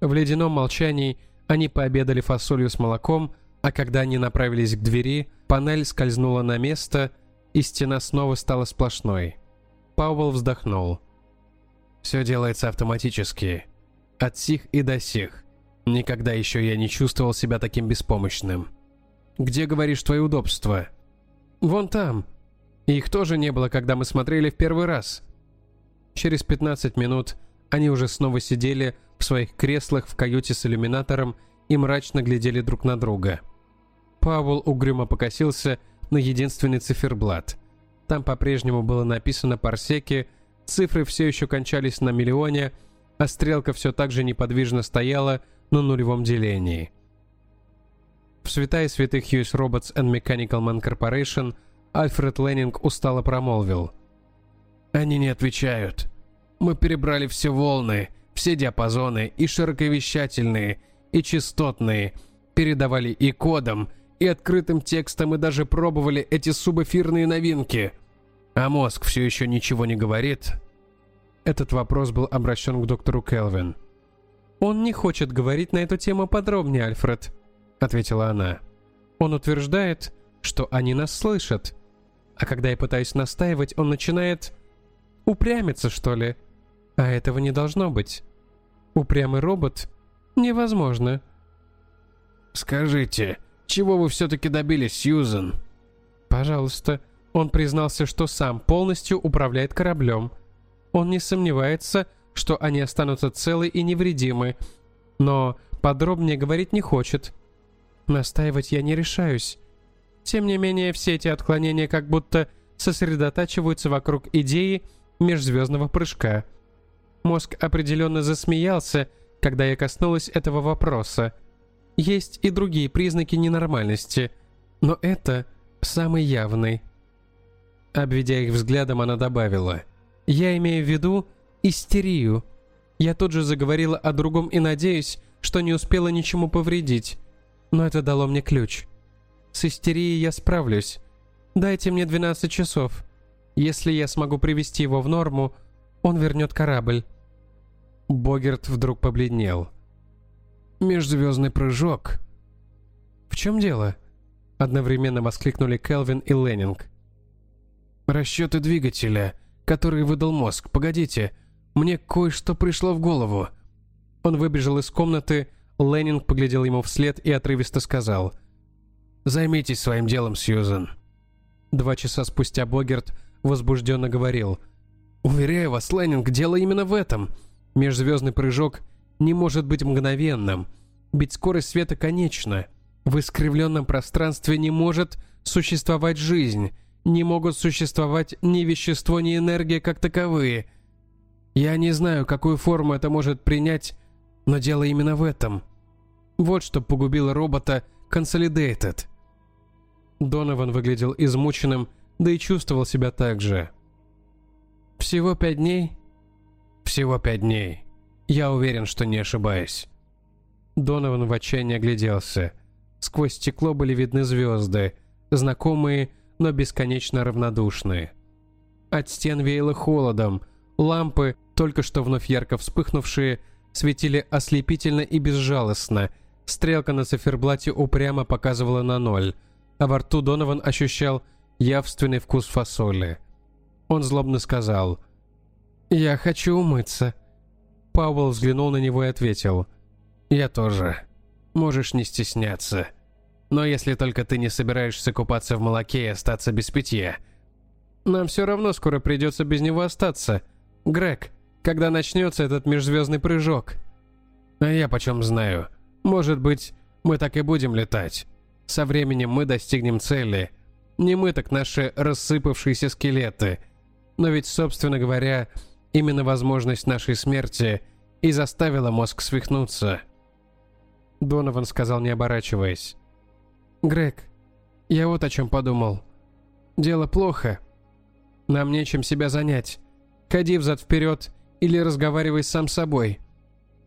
В ледяном молчании они пообедали фасолью с молоком, а когда они направились к двери, панель скользнула на место, и стена снова стала сплошной. Пауэлл вздохнул. «Все делается автоматически. От сих и до сих. Никогда еще я не чувствовал себя таким беспомощным». «Где, говоришь, твои удобства?» «Вон там. их тоже не было, когда мы смотрели в первый раз». Через 15 минут они уже снова сидели в своих креслах в каюте с иллюминатором и мрачно глядели друг на друга. Пауэлл угрюмо покосился на единственный циферблат. Там по-прежнему было написано «Парсеки», цифры все еще кончались на миллионе, а стрелка все так же неподвижно стояла на нулевом делении. В святая святых US Robots and Mechanical Man Corporation Альфред Леннинг устало промолвил. «Они не отвечают. Мы перебрали все волны, все диапазоны, и широковещательные, и частотные, передавали и кодом, и открытым текстом, и даже пробовали эти субэфирные новинки. А мозг все еще ничего не говорит?» Этот вопрос был обращен к доктору Келвин. «Он не хочет говорить на эту тему подробнее, Альфред», ответила она. Он утверждает, что они нас слышат. А когда я пытаюсь настаивать, он начинает упрямиться, что ли. А этого не должно быть. Упрямый робот невозможно. Скажите, чего вы все-таки добились, Сьюзен? Пожалуйста. Он признался, что сам полностью управляет кораблем. Он не сомневается, что они останутся целы и невредимы, но подробнее говорить не хочет. Настаивать я не решаюсь. Тем не менее, все эти отклонения как будто сосредотачиваются вокруг идеи межзвездного прыжка. Мозг определенно засмеялся, когда я коснулась этого вопроса. Есть и другие признаки ненормальности, но это самый явный. Обведя их взглядом, она добавила. «Я имею в виду истерию. Я тут же заговорила о другом и надеюсь, что не успела ничему повредить но это дало мне ключ. С истерией я справлюсь. Дайте мне 12 часов. Если я смогу привести его в норму, он вернет корабль». Богерт вдруг побледнел. «Межзвездный прыжок». «В чем дело?» Одновременно воскликнули Келвин и Леннинг. «Расчеты двигателя, которые выдал мозг. Погодите, мне кое-что пришло в голову». Он выбежал из комнаты, Леннинг поглядел ему вслед и отрывисто сказал «Займитесь своим делом, Сьюзен». Два часа спустя Богерт возбужденно говорил «Уверяю вас, Леннинг, дело именно в этом. Межзвездный прыжок не может быть мгновенным, ведь скорость света конечна. В искривленном пространстве не может существовать жизнь, не могут существовать ни вещество, ни энергия как таковые. Я не знаю, какую форму это может принять, но дело именно в этом. Вот что погубило робота Consolidated. Донован выглядел измученным, да и чувствовал себя так же. «Всего пять дней?» «Всего пять дней. Я уверен, что не ошибаюсь». Донован в отчаянии огляделся. Сквозь стекло были видны звезды, знакомые, но бесконечно равнодушные. От стен веяло холодом, лампы, только что вновь ярко вспыхнувшие, светили ослепительно и безжалостно, стрелка на циферблате упрямо показывала на ноль, а во рту Донован ощущал явственный вкус фасоли. Он злобно сказал «Я хочу умыться». Пауэлл взглянул на него и ответил «Я тоже. Можешь не стесняться. Но если только ты не собираешься купаться в молоке и остаться без питья. Нам все равно скоро придется без него остаться. Грег, когда начнется этот межзвездный прыжок?» «А я почем знаю. Может быть, мы так и будем летать. Со временем мы достигнем цели. Не мы, так наши рассыпавшиеся скелеты. Но ведь, собственно говоря, именно возможность нашей смерти и заставила мозг свихнуться». Донован сказал, не оборачиваясь. «Грег, я вот о чем подумал. Дело плохо. Нам нечем себя занять. Ходи взад-вперед или разговаривай сам с собой.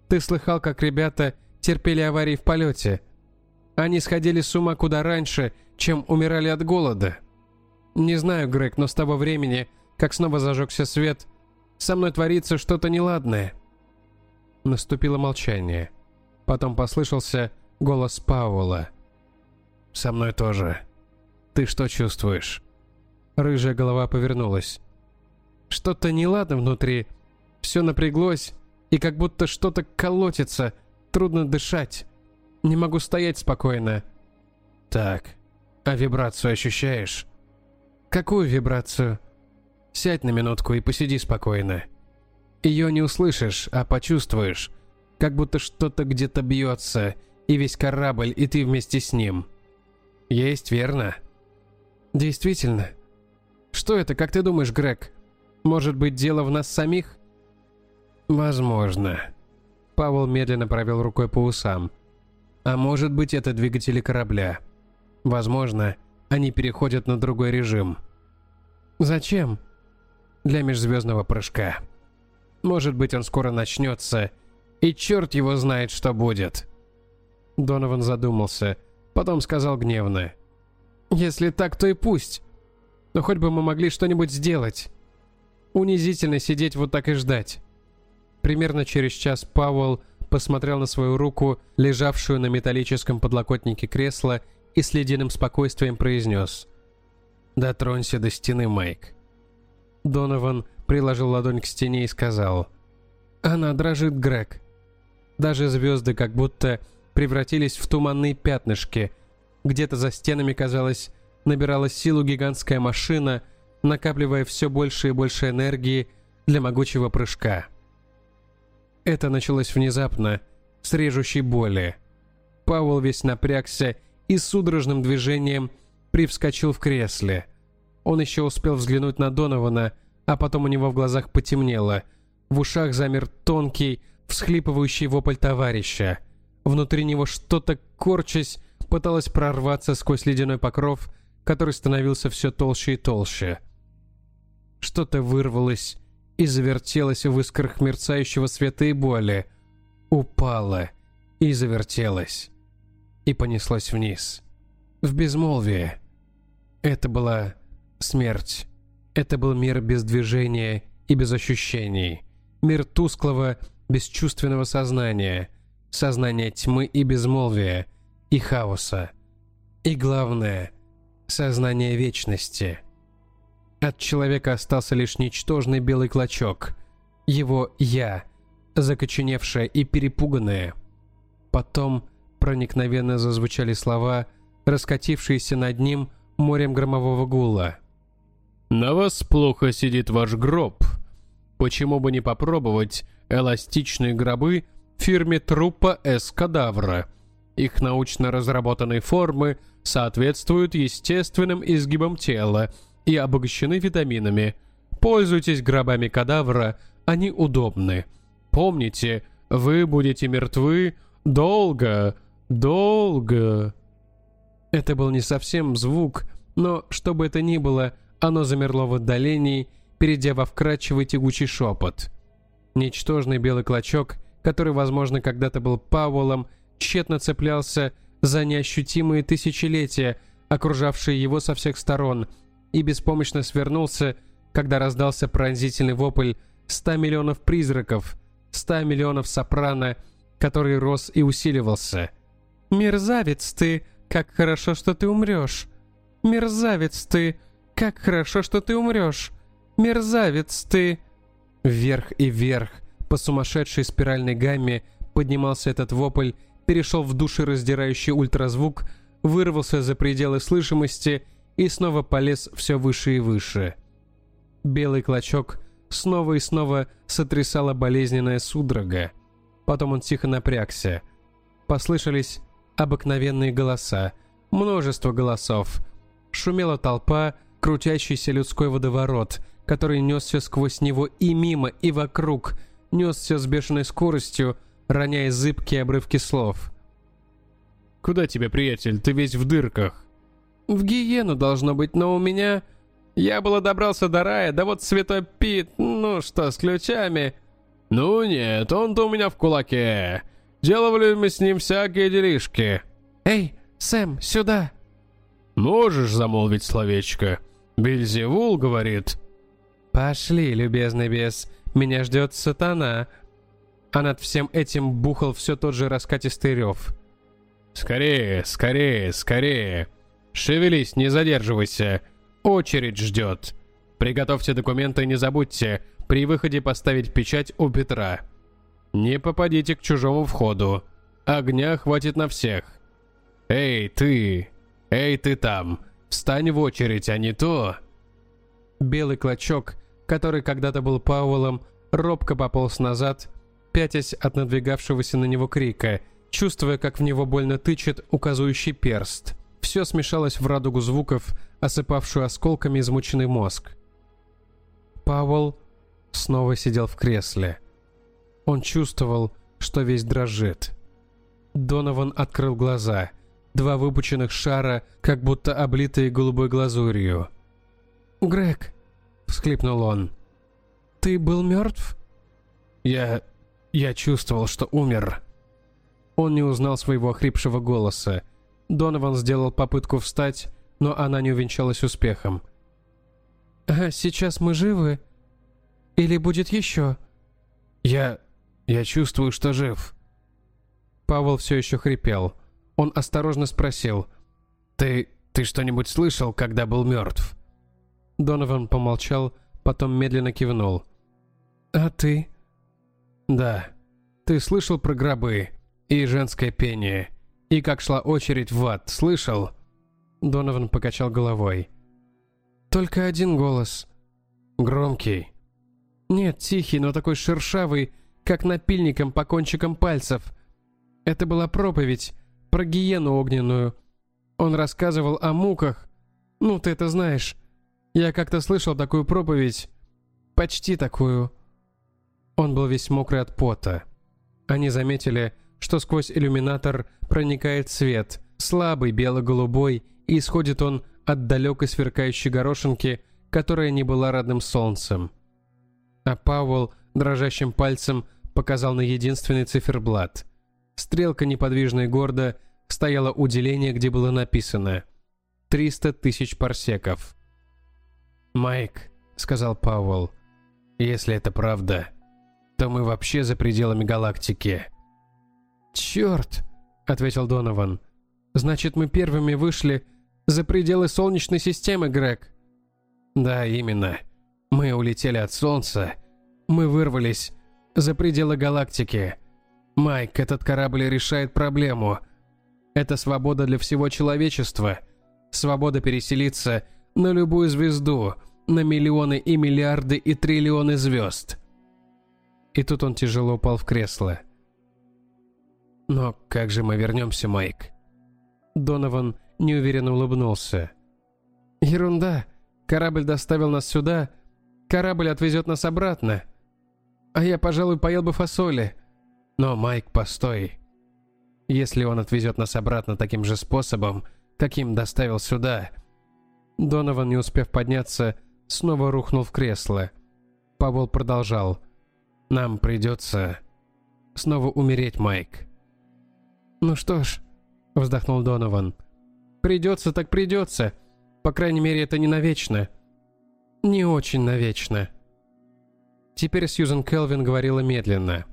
Ты слыхал, как ребята терпели аварии в полете. Они сходили с ума куда раньше, чем умирали от голода. Не знаю, Грег, но с того времени, как снова зажегся свет, со мной творится что-то неладное». Наступило молчание. Потом послышался голос Пауэлла. «Со мной тоже. Ты что чувствуешь?» Рыжая голова повернулась. «Что-то неладно внутри. Все напряглось, и как будто что-то колотится. Трудно дышать. Не могу стоять спокойно». «Так, а вибрацию ощущаешь?» «Какую вибрацию?» «Сядь на минутку и посиди спокойно. Ее не услышишь, а почувствуешь как будто что-то где-то бьется, и весь корабль, и ты вместе с ним. Есть, верно? Действительно. Что это, как ты думаешь, Грег? Может быть, дело в нас самих? Возможно. Павел медленно провел рукой по усам. А может быть, это двигатели корабля. Возможно, они переходят на другой режим. Зачем? Для межзвездного прыжка. Может быть, он скоро начнется, и черт его знает, что будет. Донован задумался, потом сказал гневно. «Если так, то и пусть. Но хоть бы мы могли что-нибудь сделать. Унизительно сидеть вот так и ждать». Примерно через час Пауэлл посмотрел на свою руку, лежавшую на металлическом подлокотнике кресла, и с ледяным спокойствием произнес. «Дотронься до стены, Майк». Донован приложил ладонь к стене и сказал. «Она дрожит, Грег. Даже звезды как будто превратились в туманные пятнышки. Где-то за стенами, казалось, набирала силу гигантская машина, накапливая все больше и больше энергии для могучего прыжка. Это началось внезапно, с режущей боли. Пауэлл весь напрягся и судорожным движением привскочил в кресле. Он еще успел взглянуть на Донована, а потом у него в глазах потемнело. В ушах замер тонкий, всхлипывающий вопль товарища. Внутри него что-то, корчась, пыталось прорваться сквозь ледяной покров, который становился все толще и толще. Что-то вырвалось и завертелось в искрах мерцающего света и боли. Упало и завертелось. И понеслось вниз. В безмолвие. Это была смерть. Это был мир без движения и без ощущений. Мир тусклого бесчувственного сознания, сознания тьмы и безмолвия, и хаоса. И главное, сознание вечности. От человека остался лишь ничтожный белый клочок. Его «я», закоченевшее и перепуганное. Потом проникновенно зазвучали слова, раскатившиеся над ним морем громового гула. «На вас плохо сидит ваш гроб. Почему бы не попробовать эластичные гробы фирме труппа Эскадавра. Их научно разработанные формы соответствуют естественным изгибам тела и обогащены витаминами. Пользуйтесь гробами кадавра, они удобны. Помните, вы будете мертвы долго, долго. Это был не совсем звук, но, что бы это ни было, оно замерло в отдалении, перейдя во вкрадчивый тягучий шепот. Ничтожный белый клочок, который, возможно, когда-то был Пауэллом, тщетно цеплялся за неощутимые тысячелетия, окружавшие его со всех сторон, и беспомощно свернулся, когда раздался пронзительный вопль ста миллионов призраков, ста миллионов сопрано, который рос и усиливался. «Мерзавец ты! Как хорошо, что ты умрешь! Мерзавец ты! Как хорошо, что ты умрешь! Мерзавец ты!» Вверх и вверх, по сумасшедшей спиральной гамме, поднимался этот вопль, перешел в душераздирающий ультразвук, вырвался за пределы слышимости и снова полез все выше и выше. Белый клочок снова и снова сотрясала болезненная судорога. Потом он тихо напрягся. Послышались обыкновенные голоса, множество голосов. Шумела толпа, крутящийся людской водоворот, который несся сквозь него и мимо, и вокруг, несся с бешеной скоростью, роняя зыбкие обрывки слов. «Куда тебе, приятель? Ты весь в дырках». «В гиену должно быть, но у меня...» «Я было добрался до рая, да вот святой Пит, ну что, с ключами...» «Ну нет, он-то у меня в кулаке. Делали мы с ним всякие делишки». «Эй, Сэм, сюда!» «Можешь замолвить словечко?» «Бельзевул, — говорит». «Пошли, любезный бес, меня ждет сатана». А над всем этим бухал все тот же раскатистый рев. «Скорее, скорее, скорее! Шевелись, не задерживайся! Очередь ждет! Приготовьте документы и не забудьте, при выходе поставить печать у Петра. Не попадите к чужому входу. Огня хватит на всех. Эй, ты! Эй, ты там! Встань в очередь, а не то!» Белый клочок, который когда-то был Пауэллом, робко пополз назад, пятясь от надвигавшегося на него крика, чувствуя, как в него больно тычет указующий перст. Все смешалось в радугу звуков, осыпавшую осколками измученный мозг. Пауэлл снова сидел в кресле. Он чувствовал, что весь дрожит. Донован открыл глаза. Два выпученных шара, как будто облитые голубой глазурью. «Грег!» — всхлипнул он. «Ты был мертв?» «Я... я чувствовал, что умер». Он не узнал своего охрипшего голоса. Донован сделал попытку встать, но она не увенчалась успехом. «А сейчас мы живы?» Или будет еще?» «Я... я чувствую, что жив». Павел все еще хрипел. Он осторожно спросил. «Ты... ты что-нибудь слышал, когда был мертв?» Донован помолчал, потом медленно кивнул. «А ты?» «Да. Ты слышал про гробы и женское пение, и как шла очередь в ад, слышал?» Донован покачал головой. «Только один голос. Громкий. Нет, тихий, но такой шершавый, как напильником по кончикам пальцев. Это была проповедь про гиену огненную. Он рассказывал о муках. Ну, ты это знаешь. Я как-то слышал такую проповедь. Почти такую. Он был весь мокрый от пота. Они заметили, что сквозь иллюминатор проникает свет, слабый бело-голубой, и исходит он от далекой сверкающей горошинки, которая не была родным солнцем а Пауэлл дрожащим пальцем показал на единственный циферблат. Стрелка неподвижно гордо стояла у деления, где было написано «300 тысяч парсеков». «Майк», — сказал Пауэлл, — «если это правда, то мы вообще за пределами галактики». «Черт!» — ответил Донован. «Значит, мы первыми вышли за пределы Солнечной системы, Грег?» «Да, именно. Мы улетели от Солнца. Мы вырвались за пределы галактики. Майк, этот корабль решает проблему. Это свобода для всего человечества. Свобода переселиться на любую звезду, на миллионы и миллиарды и триллионы звезд. И тут он тяжело упал в кресло. Но как же мы вернемся, Майк? Донован неуверенно улыбнулся. Ерунда. Корабль доставил нас сюда, корабль отвезет нас обратно. А я, пожалуй, поел бы фасоли. Но, Майк, постой. Если он отвезет нас обратно таким же способом, каким доставил сюда... Донован, не успев подняться, снова рухнул в кресло. Павел продолжал. «Нам придется снова умереть, Майк». «Ну что ж», — вздохнул Донован, — «придется так придется. По крайней мере, это не навечно. Не очень навечно». Теперь Сьюзен Келвин говорила медленно.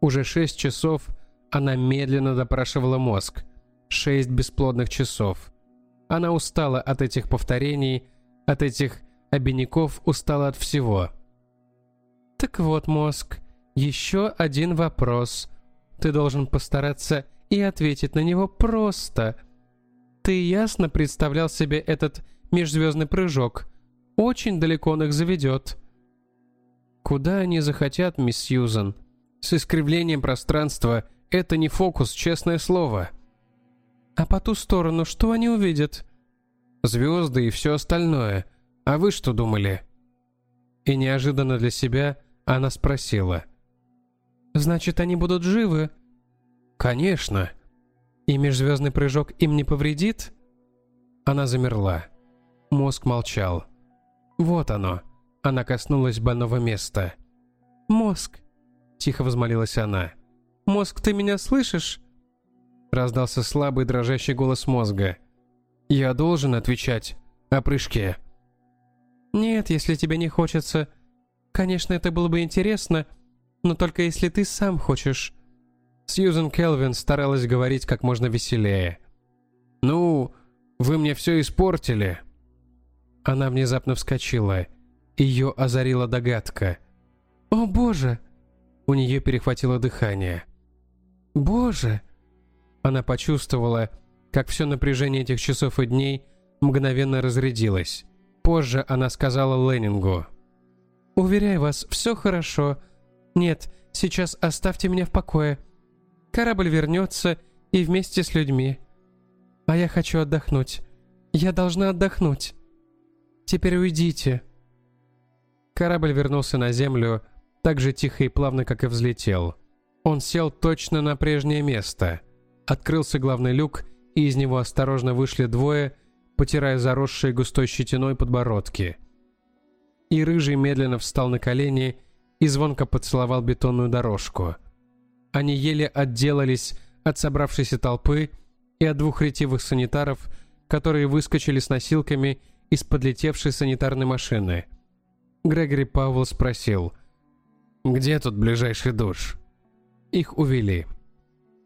Уже шесть часов она медленно допрашивала мозг. Шесть бесплодных часов. Она устала от этих повторений, от этих обиняков, устала от всего. «Так вот, мозг, еще один вопрос. Ты должен постараться и ответить на него просто. Ты ясно представлял себе этот межзвездный прыжок? Очень далеко он их заведет». «Куда они захотят, мисс Сьюзан? С искривлением пространства это не фокус, честное слово». А по ту сторону что они увидят? Звезды и все остальное. А вы что думали? И неожиданно для себя она спросила. Значит, они будут живы? Конечно. И межзвездный прыжок им не повредит? Она замерла. Мозг молчал. Вот оно. Она коснулась больного места. «Мозг!» — тихо взмолилась она. «Мозг, ты меня слышишь?» Раздался слабый дрожащий голос мозга. «Я должен отвечать о прыжке». «Нет, если тебе не хочется. Конечно, это было бы интересно, но только если ты сам хочешь». Сьюзен Келвин старалась говорить как можно веселее. «Ну, вы мне все испортили». Она внезапно вскочила. Ее озарила догадка. «О, Боже!» У нее перехватило дыхание. «Боже!» Она почувствовала, как все напряжение этих часов и дней мгновенно разрядилось. Позже она сказала Леннингу. «Уверяю вас, все хорошо. Нет, сейчас оставьте меня в покое. Корабль вернется и вместе с людьми. А я хочу отдохнуть. Я должна отдохнуть. Теперь уйдите». Корабль вернулся на землю так же тихо и плавно, как и взлетел. Он сел точно на прежнее место – Открылся главный люк, и из него осторожно вышли двое, потирая заросшие густой щетиной подбородки. И Рыжий медленно встал на колени и звонко поцеловал бетонную дорожку. Они еле отделались от собравшейся толпы и от двух ретивых санитаров, которые выскочили с носилками из подлетевшей санитарной машины. Грегори Пауэлл спросил, «Где тут ближайший душ?» Их увели.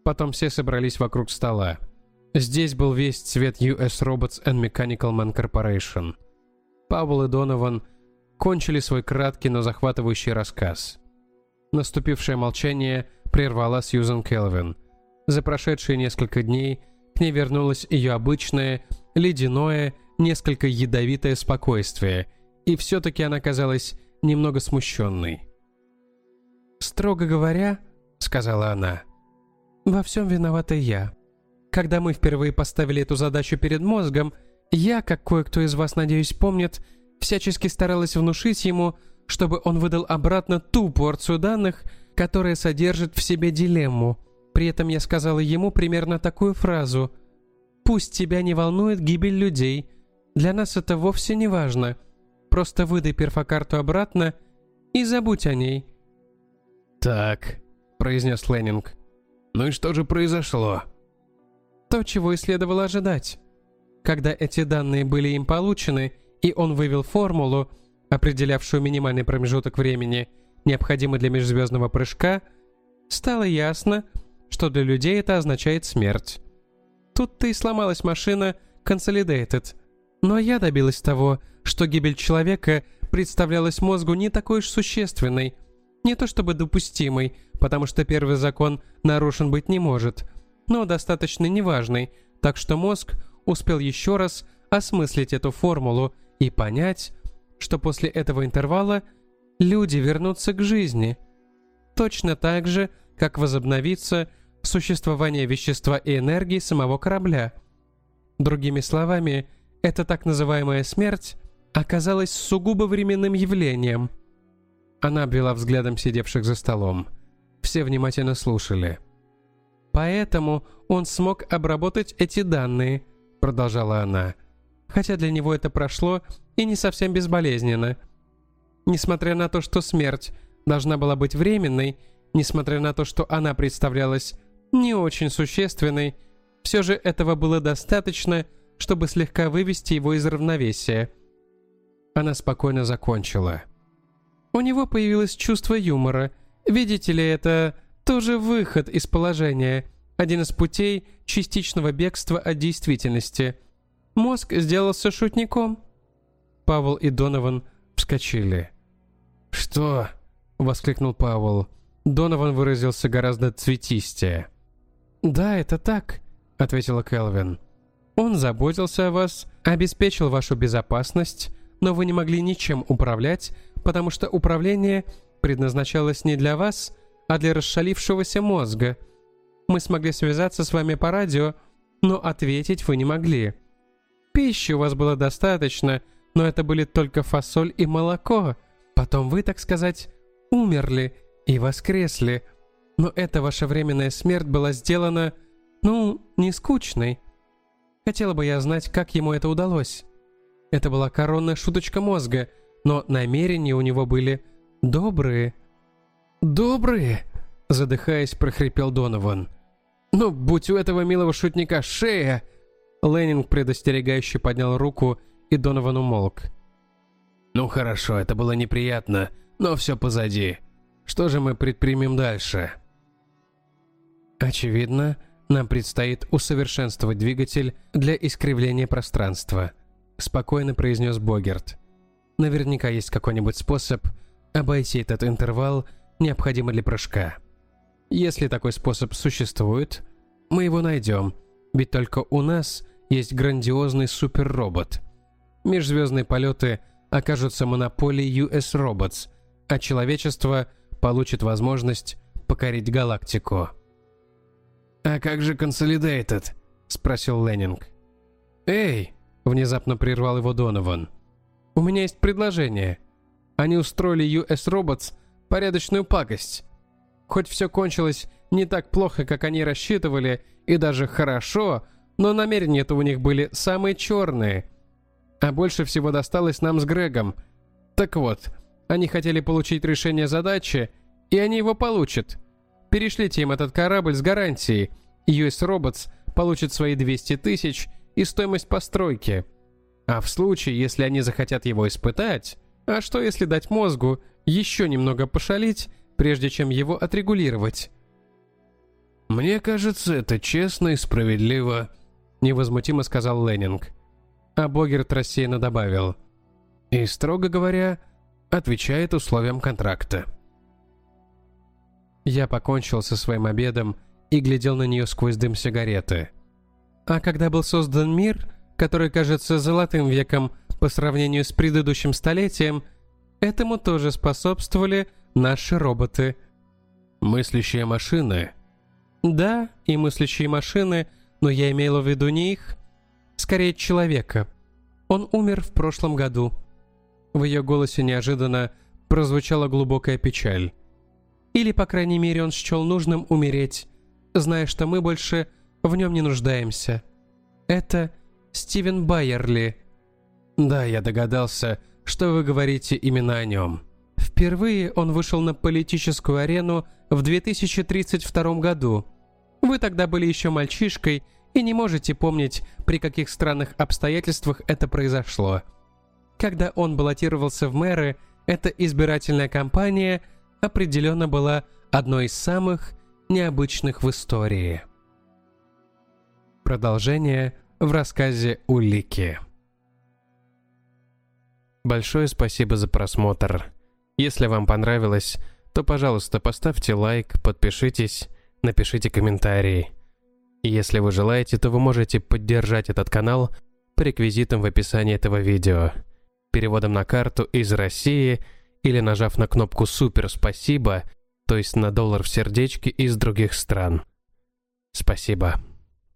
Потом все собрались вокруг стола. Здесь был весь цвет US Robots and Mechanical Man Corporation. Павел и Донован кончили свой краткий, но захватывающий рассказ. Наступившее молчание прервала Сьюзен Келвин. За прошедшие несколько дней к ней вернулось ее обычное, ледяное, несколько ядовитое спокойствие, и все-таки она казалась немного смущенной. «Строго говоря», — сказала она, — во всем виновата я. Когда мы впервые поставили эту задачу перед мозгом, я, как кое-кто из вас, надеюсь, помнит, всячески старалась внушить ему, чтобы он выдал обратно ту порцию данных, которая содержит в себе дилемму. При этом я сказала ему примерно такую фразу «Пусть тебя не волнует гибель людей. Для нас это вовсе не важно. Просто выдай перфокарту обратно и забудь о ней». «Так», — произнес Леннинг. Ну и что же произошло? То, чего и следовало ожидать. Когда эти данные были им получены, и он вывел формулу, определявшую минимальный промежуток времени, необходимый для межзвездного прыжка, стало ясно, что для людей это означает смерть. Тут-то и сломалась машина Consolidated. Но я добилась того, что гибель человека представлялась мозгу не такой уж существенной, не то чтобы допустимой, потому что первый закон нарушен быть не может, но достаточно неважный, так что мозг успел еще раз осмыслить эту формулу и понять, что после этого интервала люди вернутся к жизни. Точно так же, как возобновится существование вещества и энергии самого корабля. Другими словами, эта так называемая смерть оказалось сугубо временным явлением. Она обвела взглядом сидевших за столом. Все внимательно слушали. «Поэтому он смог обработать эти данные», — продолжала она. «Хотя для него это прошло и не совсем безболезненно. Несмотря на то, что смерть должна была быть временной, несмотря на то, что она представлялась не очень существенной, все же этого было достаточно, чтобы слегка вывести его из равновесия. Она спокойно закончила. У него появилось чувство юмора. Видите ли, это тоже выход из положения, один из путей частичного бегства от действительности. Мозг сделался шутником. Павел и Донован вскочили. «Что?» — воскликнул Павел. Донован выразился гораздо цветистее. «Да, это так», — ответила Келвин. «Он заботился о вас, обеспечил вашу безопасность, но вы не могли ничем управлять, потому что управление предназначалось не для вас, а для расшалившегося мозга. Мы смогли связаться с вами по радио, но ответить вы не могли. Пищи у вас было достаточно, но это были только фасоль и молоко. Потом вы, так сказать, умерли и воскресли. Но эта ваша временная смерть была сделана, ну, не скучной. Хотела бы я знать, как ему это удалось. Это была коронная шуточка мозга, но намерения у него были добрые. «Добрые?» — задыхаясь, прохрипел Донован. «Ну, будь у этого милого шутника шея!» Леннинг предостерегающе поднял руку, и Донован умолк. «Ну хорошо, это было неприятно, но все позади. Что же мы предпримем дальше?» «Очевидно, нам предстоит усовершенствовать двигатель для искривления пространства», спокойно произнес Богерт. «Наверняка есть какой-нибудь способ обойти этот интервал, необходимый для прыжка. Если такой способ существует, мы его найдем, ведь только у нас есть грандиозный суперробот. Межзвездные полеты окажутся монополией US Robots, а человечество получит возможность покорить галактику. «А как же Consolidated?» — спросил Леннинг. «Эй!» — внезапно прервал его Донован. «У меня есть предложение. Они устроили US Robots порядочную пакость. Хоть все кончилось не так плохо, как они рассчитывали, и даже хорошо, но намерения-то у них были самые черные. А больше всего досталось нам с Грегом. Так вот, они хотели получить решение задачи, и они его получат. Перешлите им этот корабль с гарантией. US Robots получит свои 200 тысяч и стоимость постройки. А в случае, если они захотят его испытать, а что если дать мозгу еще немного пошалить, прежде чем его отрегулировать? «Мне кажется, это честно и справедливо», — невозмутимо сказал Леннинг. А Богерт рассеянно добавил. «И, строго говоря, отвечает условиям контракта». Я покончил со своим обедом и глядел на нее сквозь дым сигареты. А когда был создан мир, который кажется золотым веком по сравнению с предыдущим столетием, этому тоже способствовали наши роботы. Мыслящие машины? Да, и мыслящие машины, но я имела в виду не их, скорее человека. Он умер в прошлом году. В ее голосе неожиданно прозвучала глубокая печаль. Или, по крайней мере, он счел нужным умереть, зная, что мы больше в нем не нуждаемся. Это Стивен Байерли. Да, я догадался, что вы говорите именно о нем. Впервые он вышел на политическую арену в 2032 году. Вы тогда были еще мальчишкой и не можете помнить, при каких странных обстоятельствах это произошло. Когда он баллотировался в мэры, эта избирательная кампания определенно была одной из самых необычных в истории. Продолжение в рассказе «Улики». Большое спасибо за просмотр. Если вам понравилось, то, пожалуйста, поставьте лайк, подпишитесь, напишите комментарий. Если вы желаете, то вы можете поддержать этот канал по реквизитам в описании этого видео, переводом на карту из России или нажав на кнопку «Супер спасибо», то есть на доллар в сердечке из других стран. Спасибо.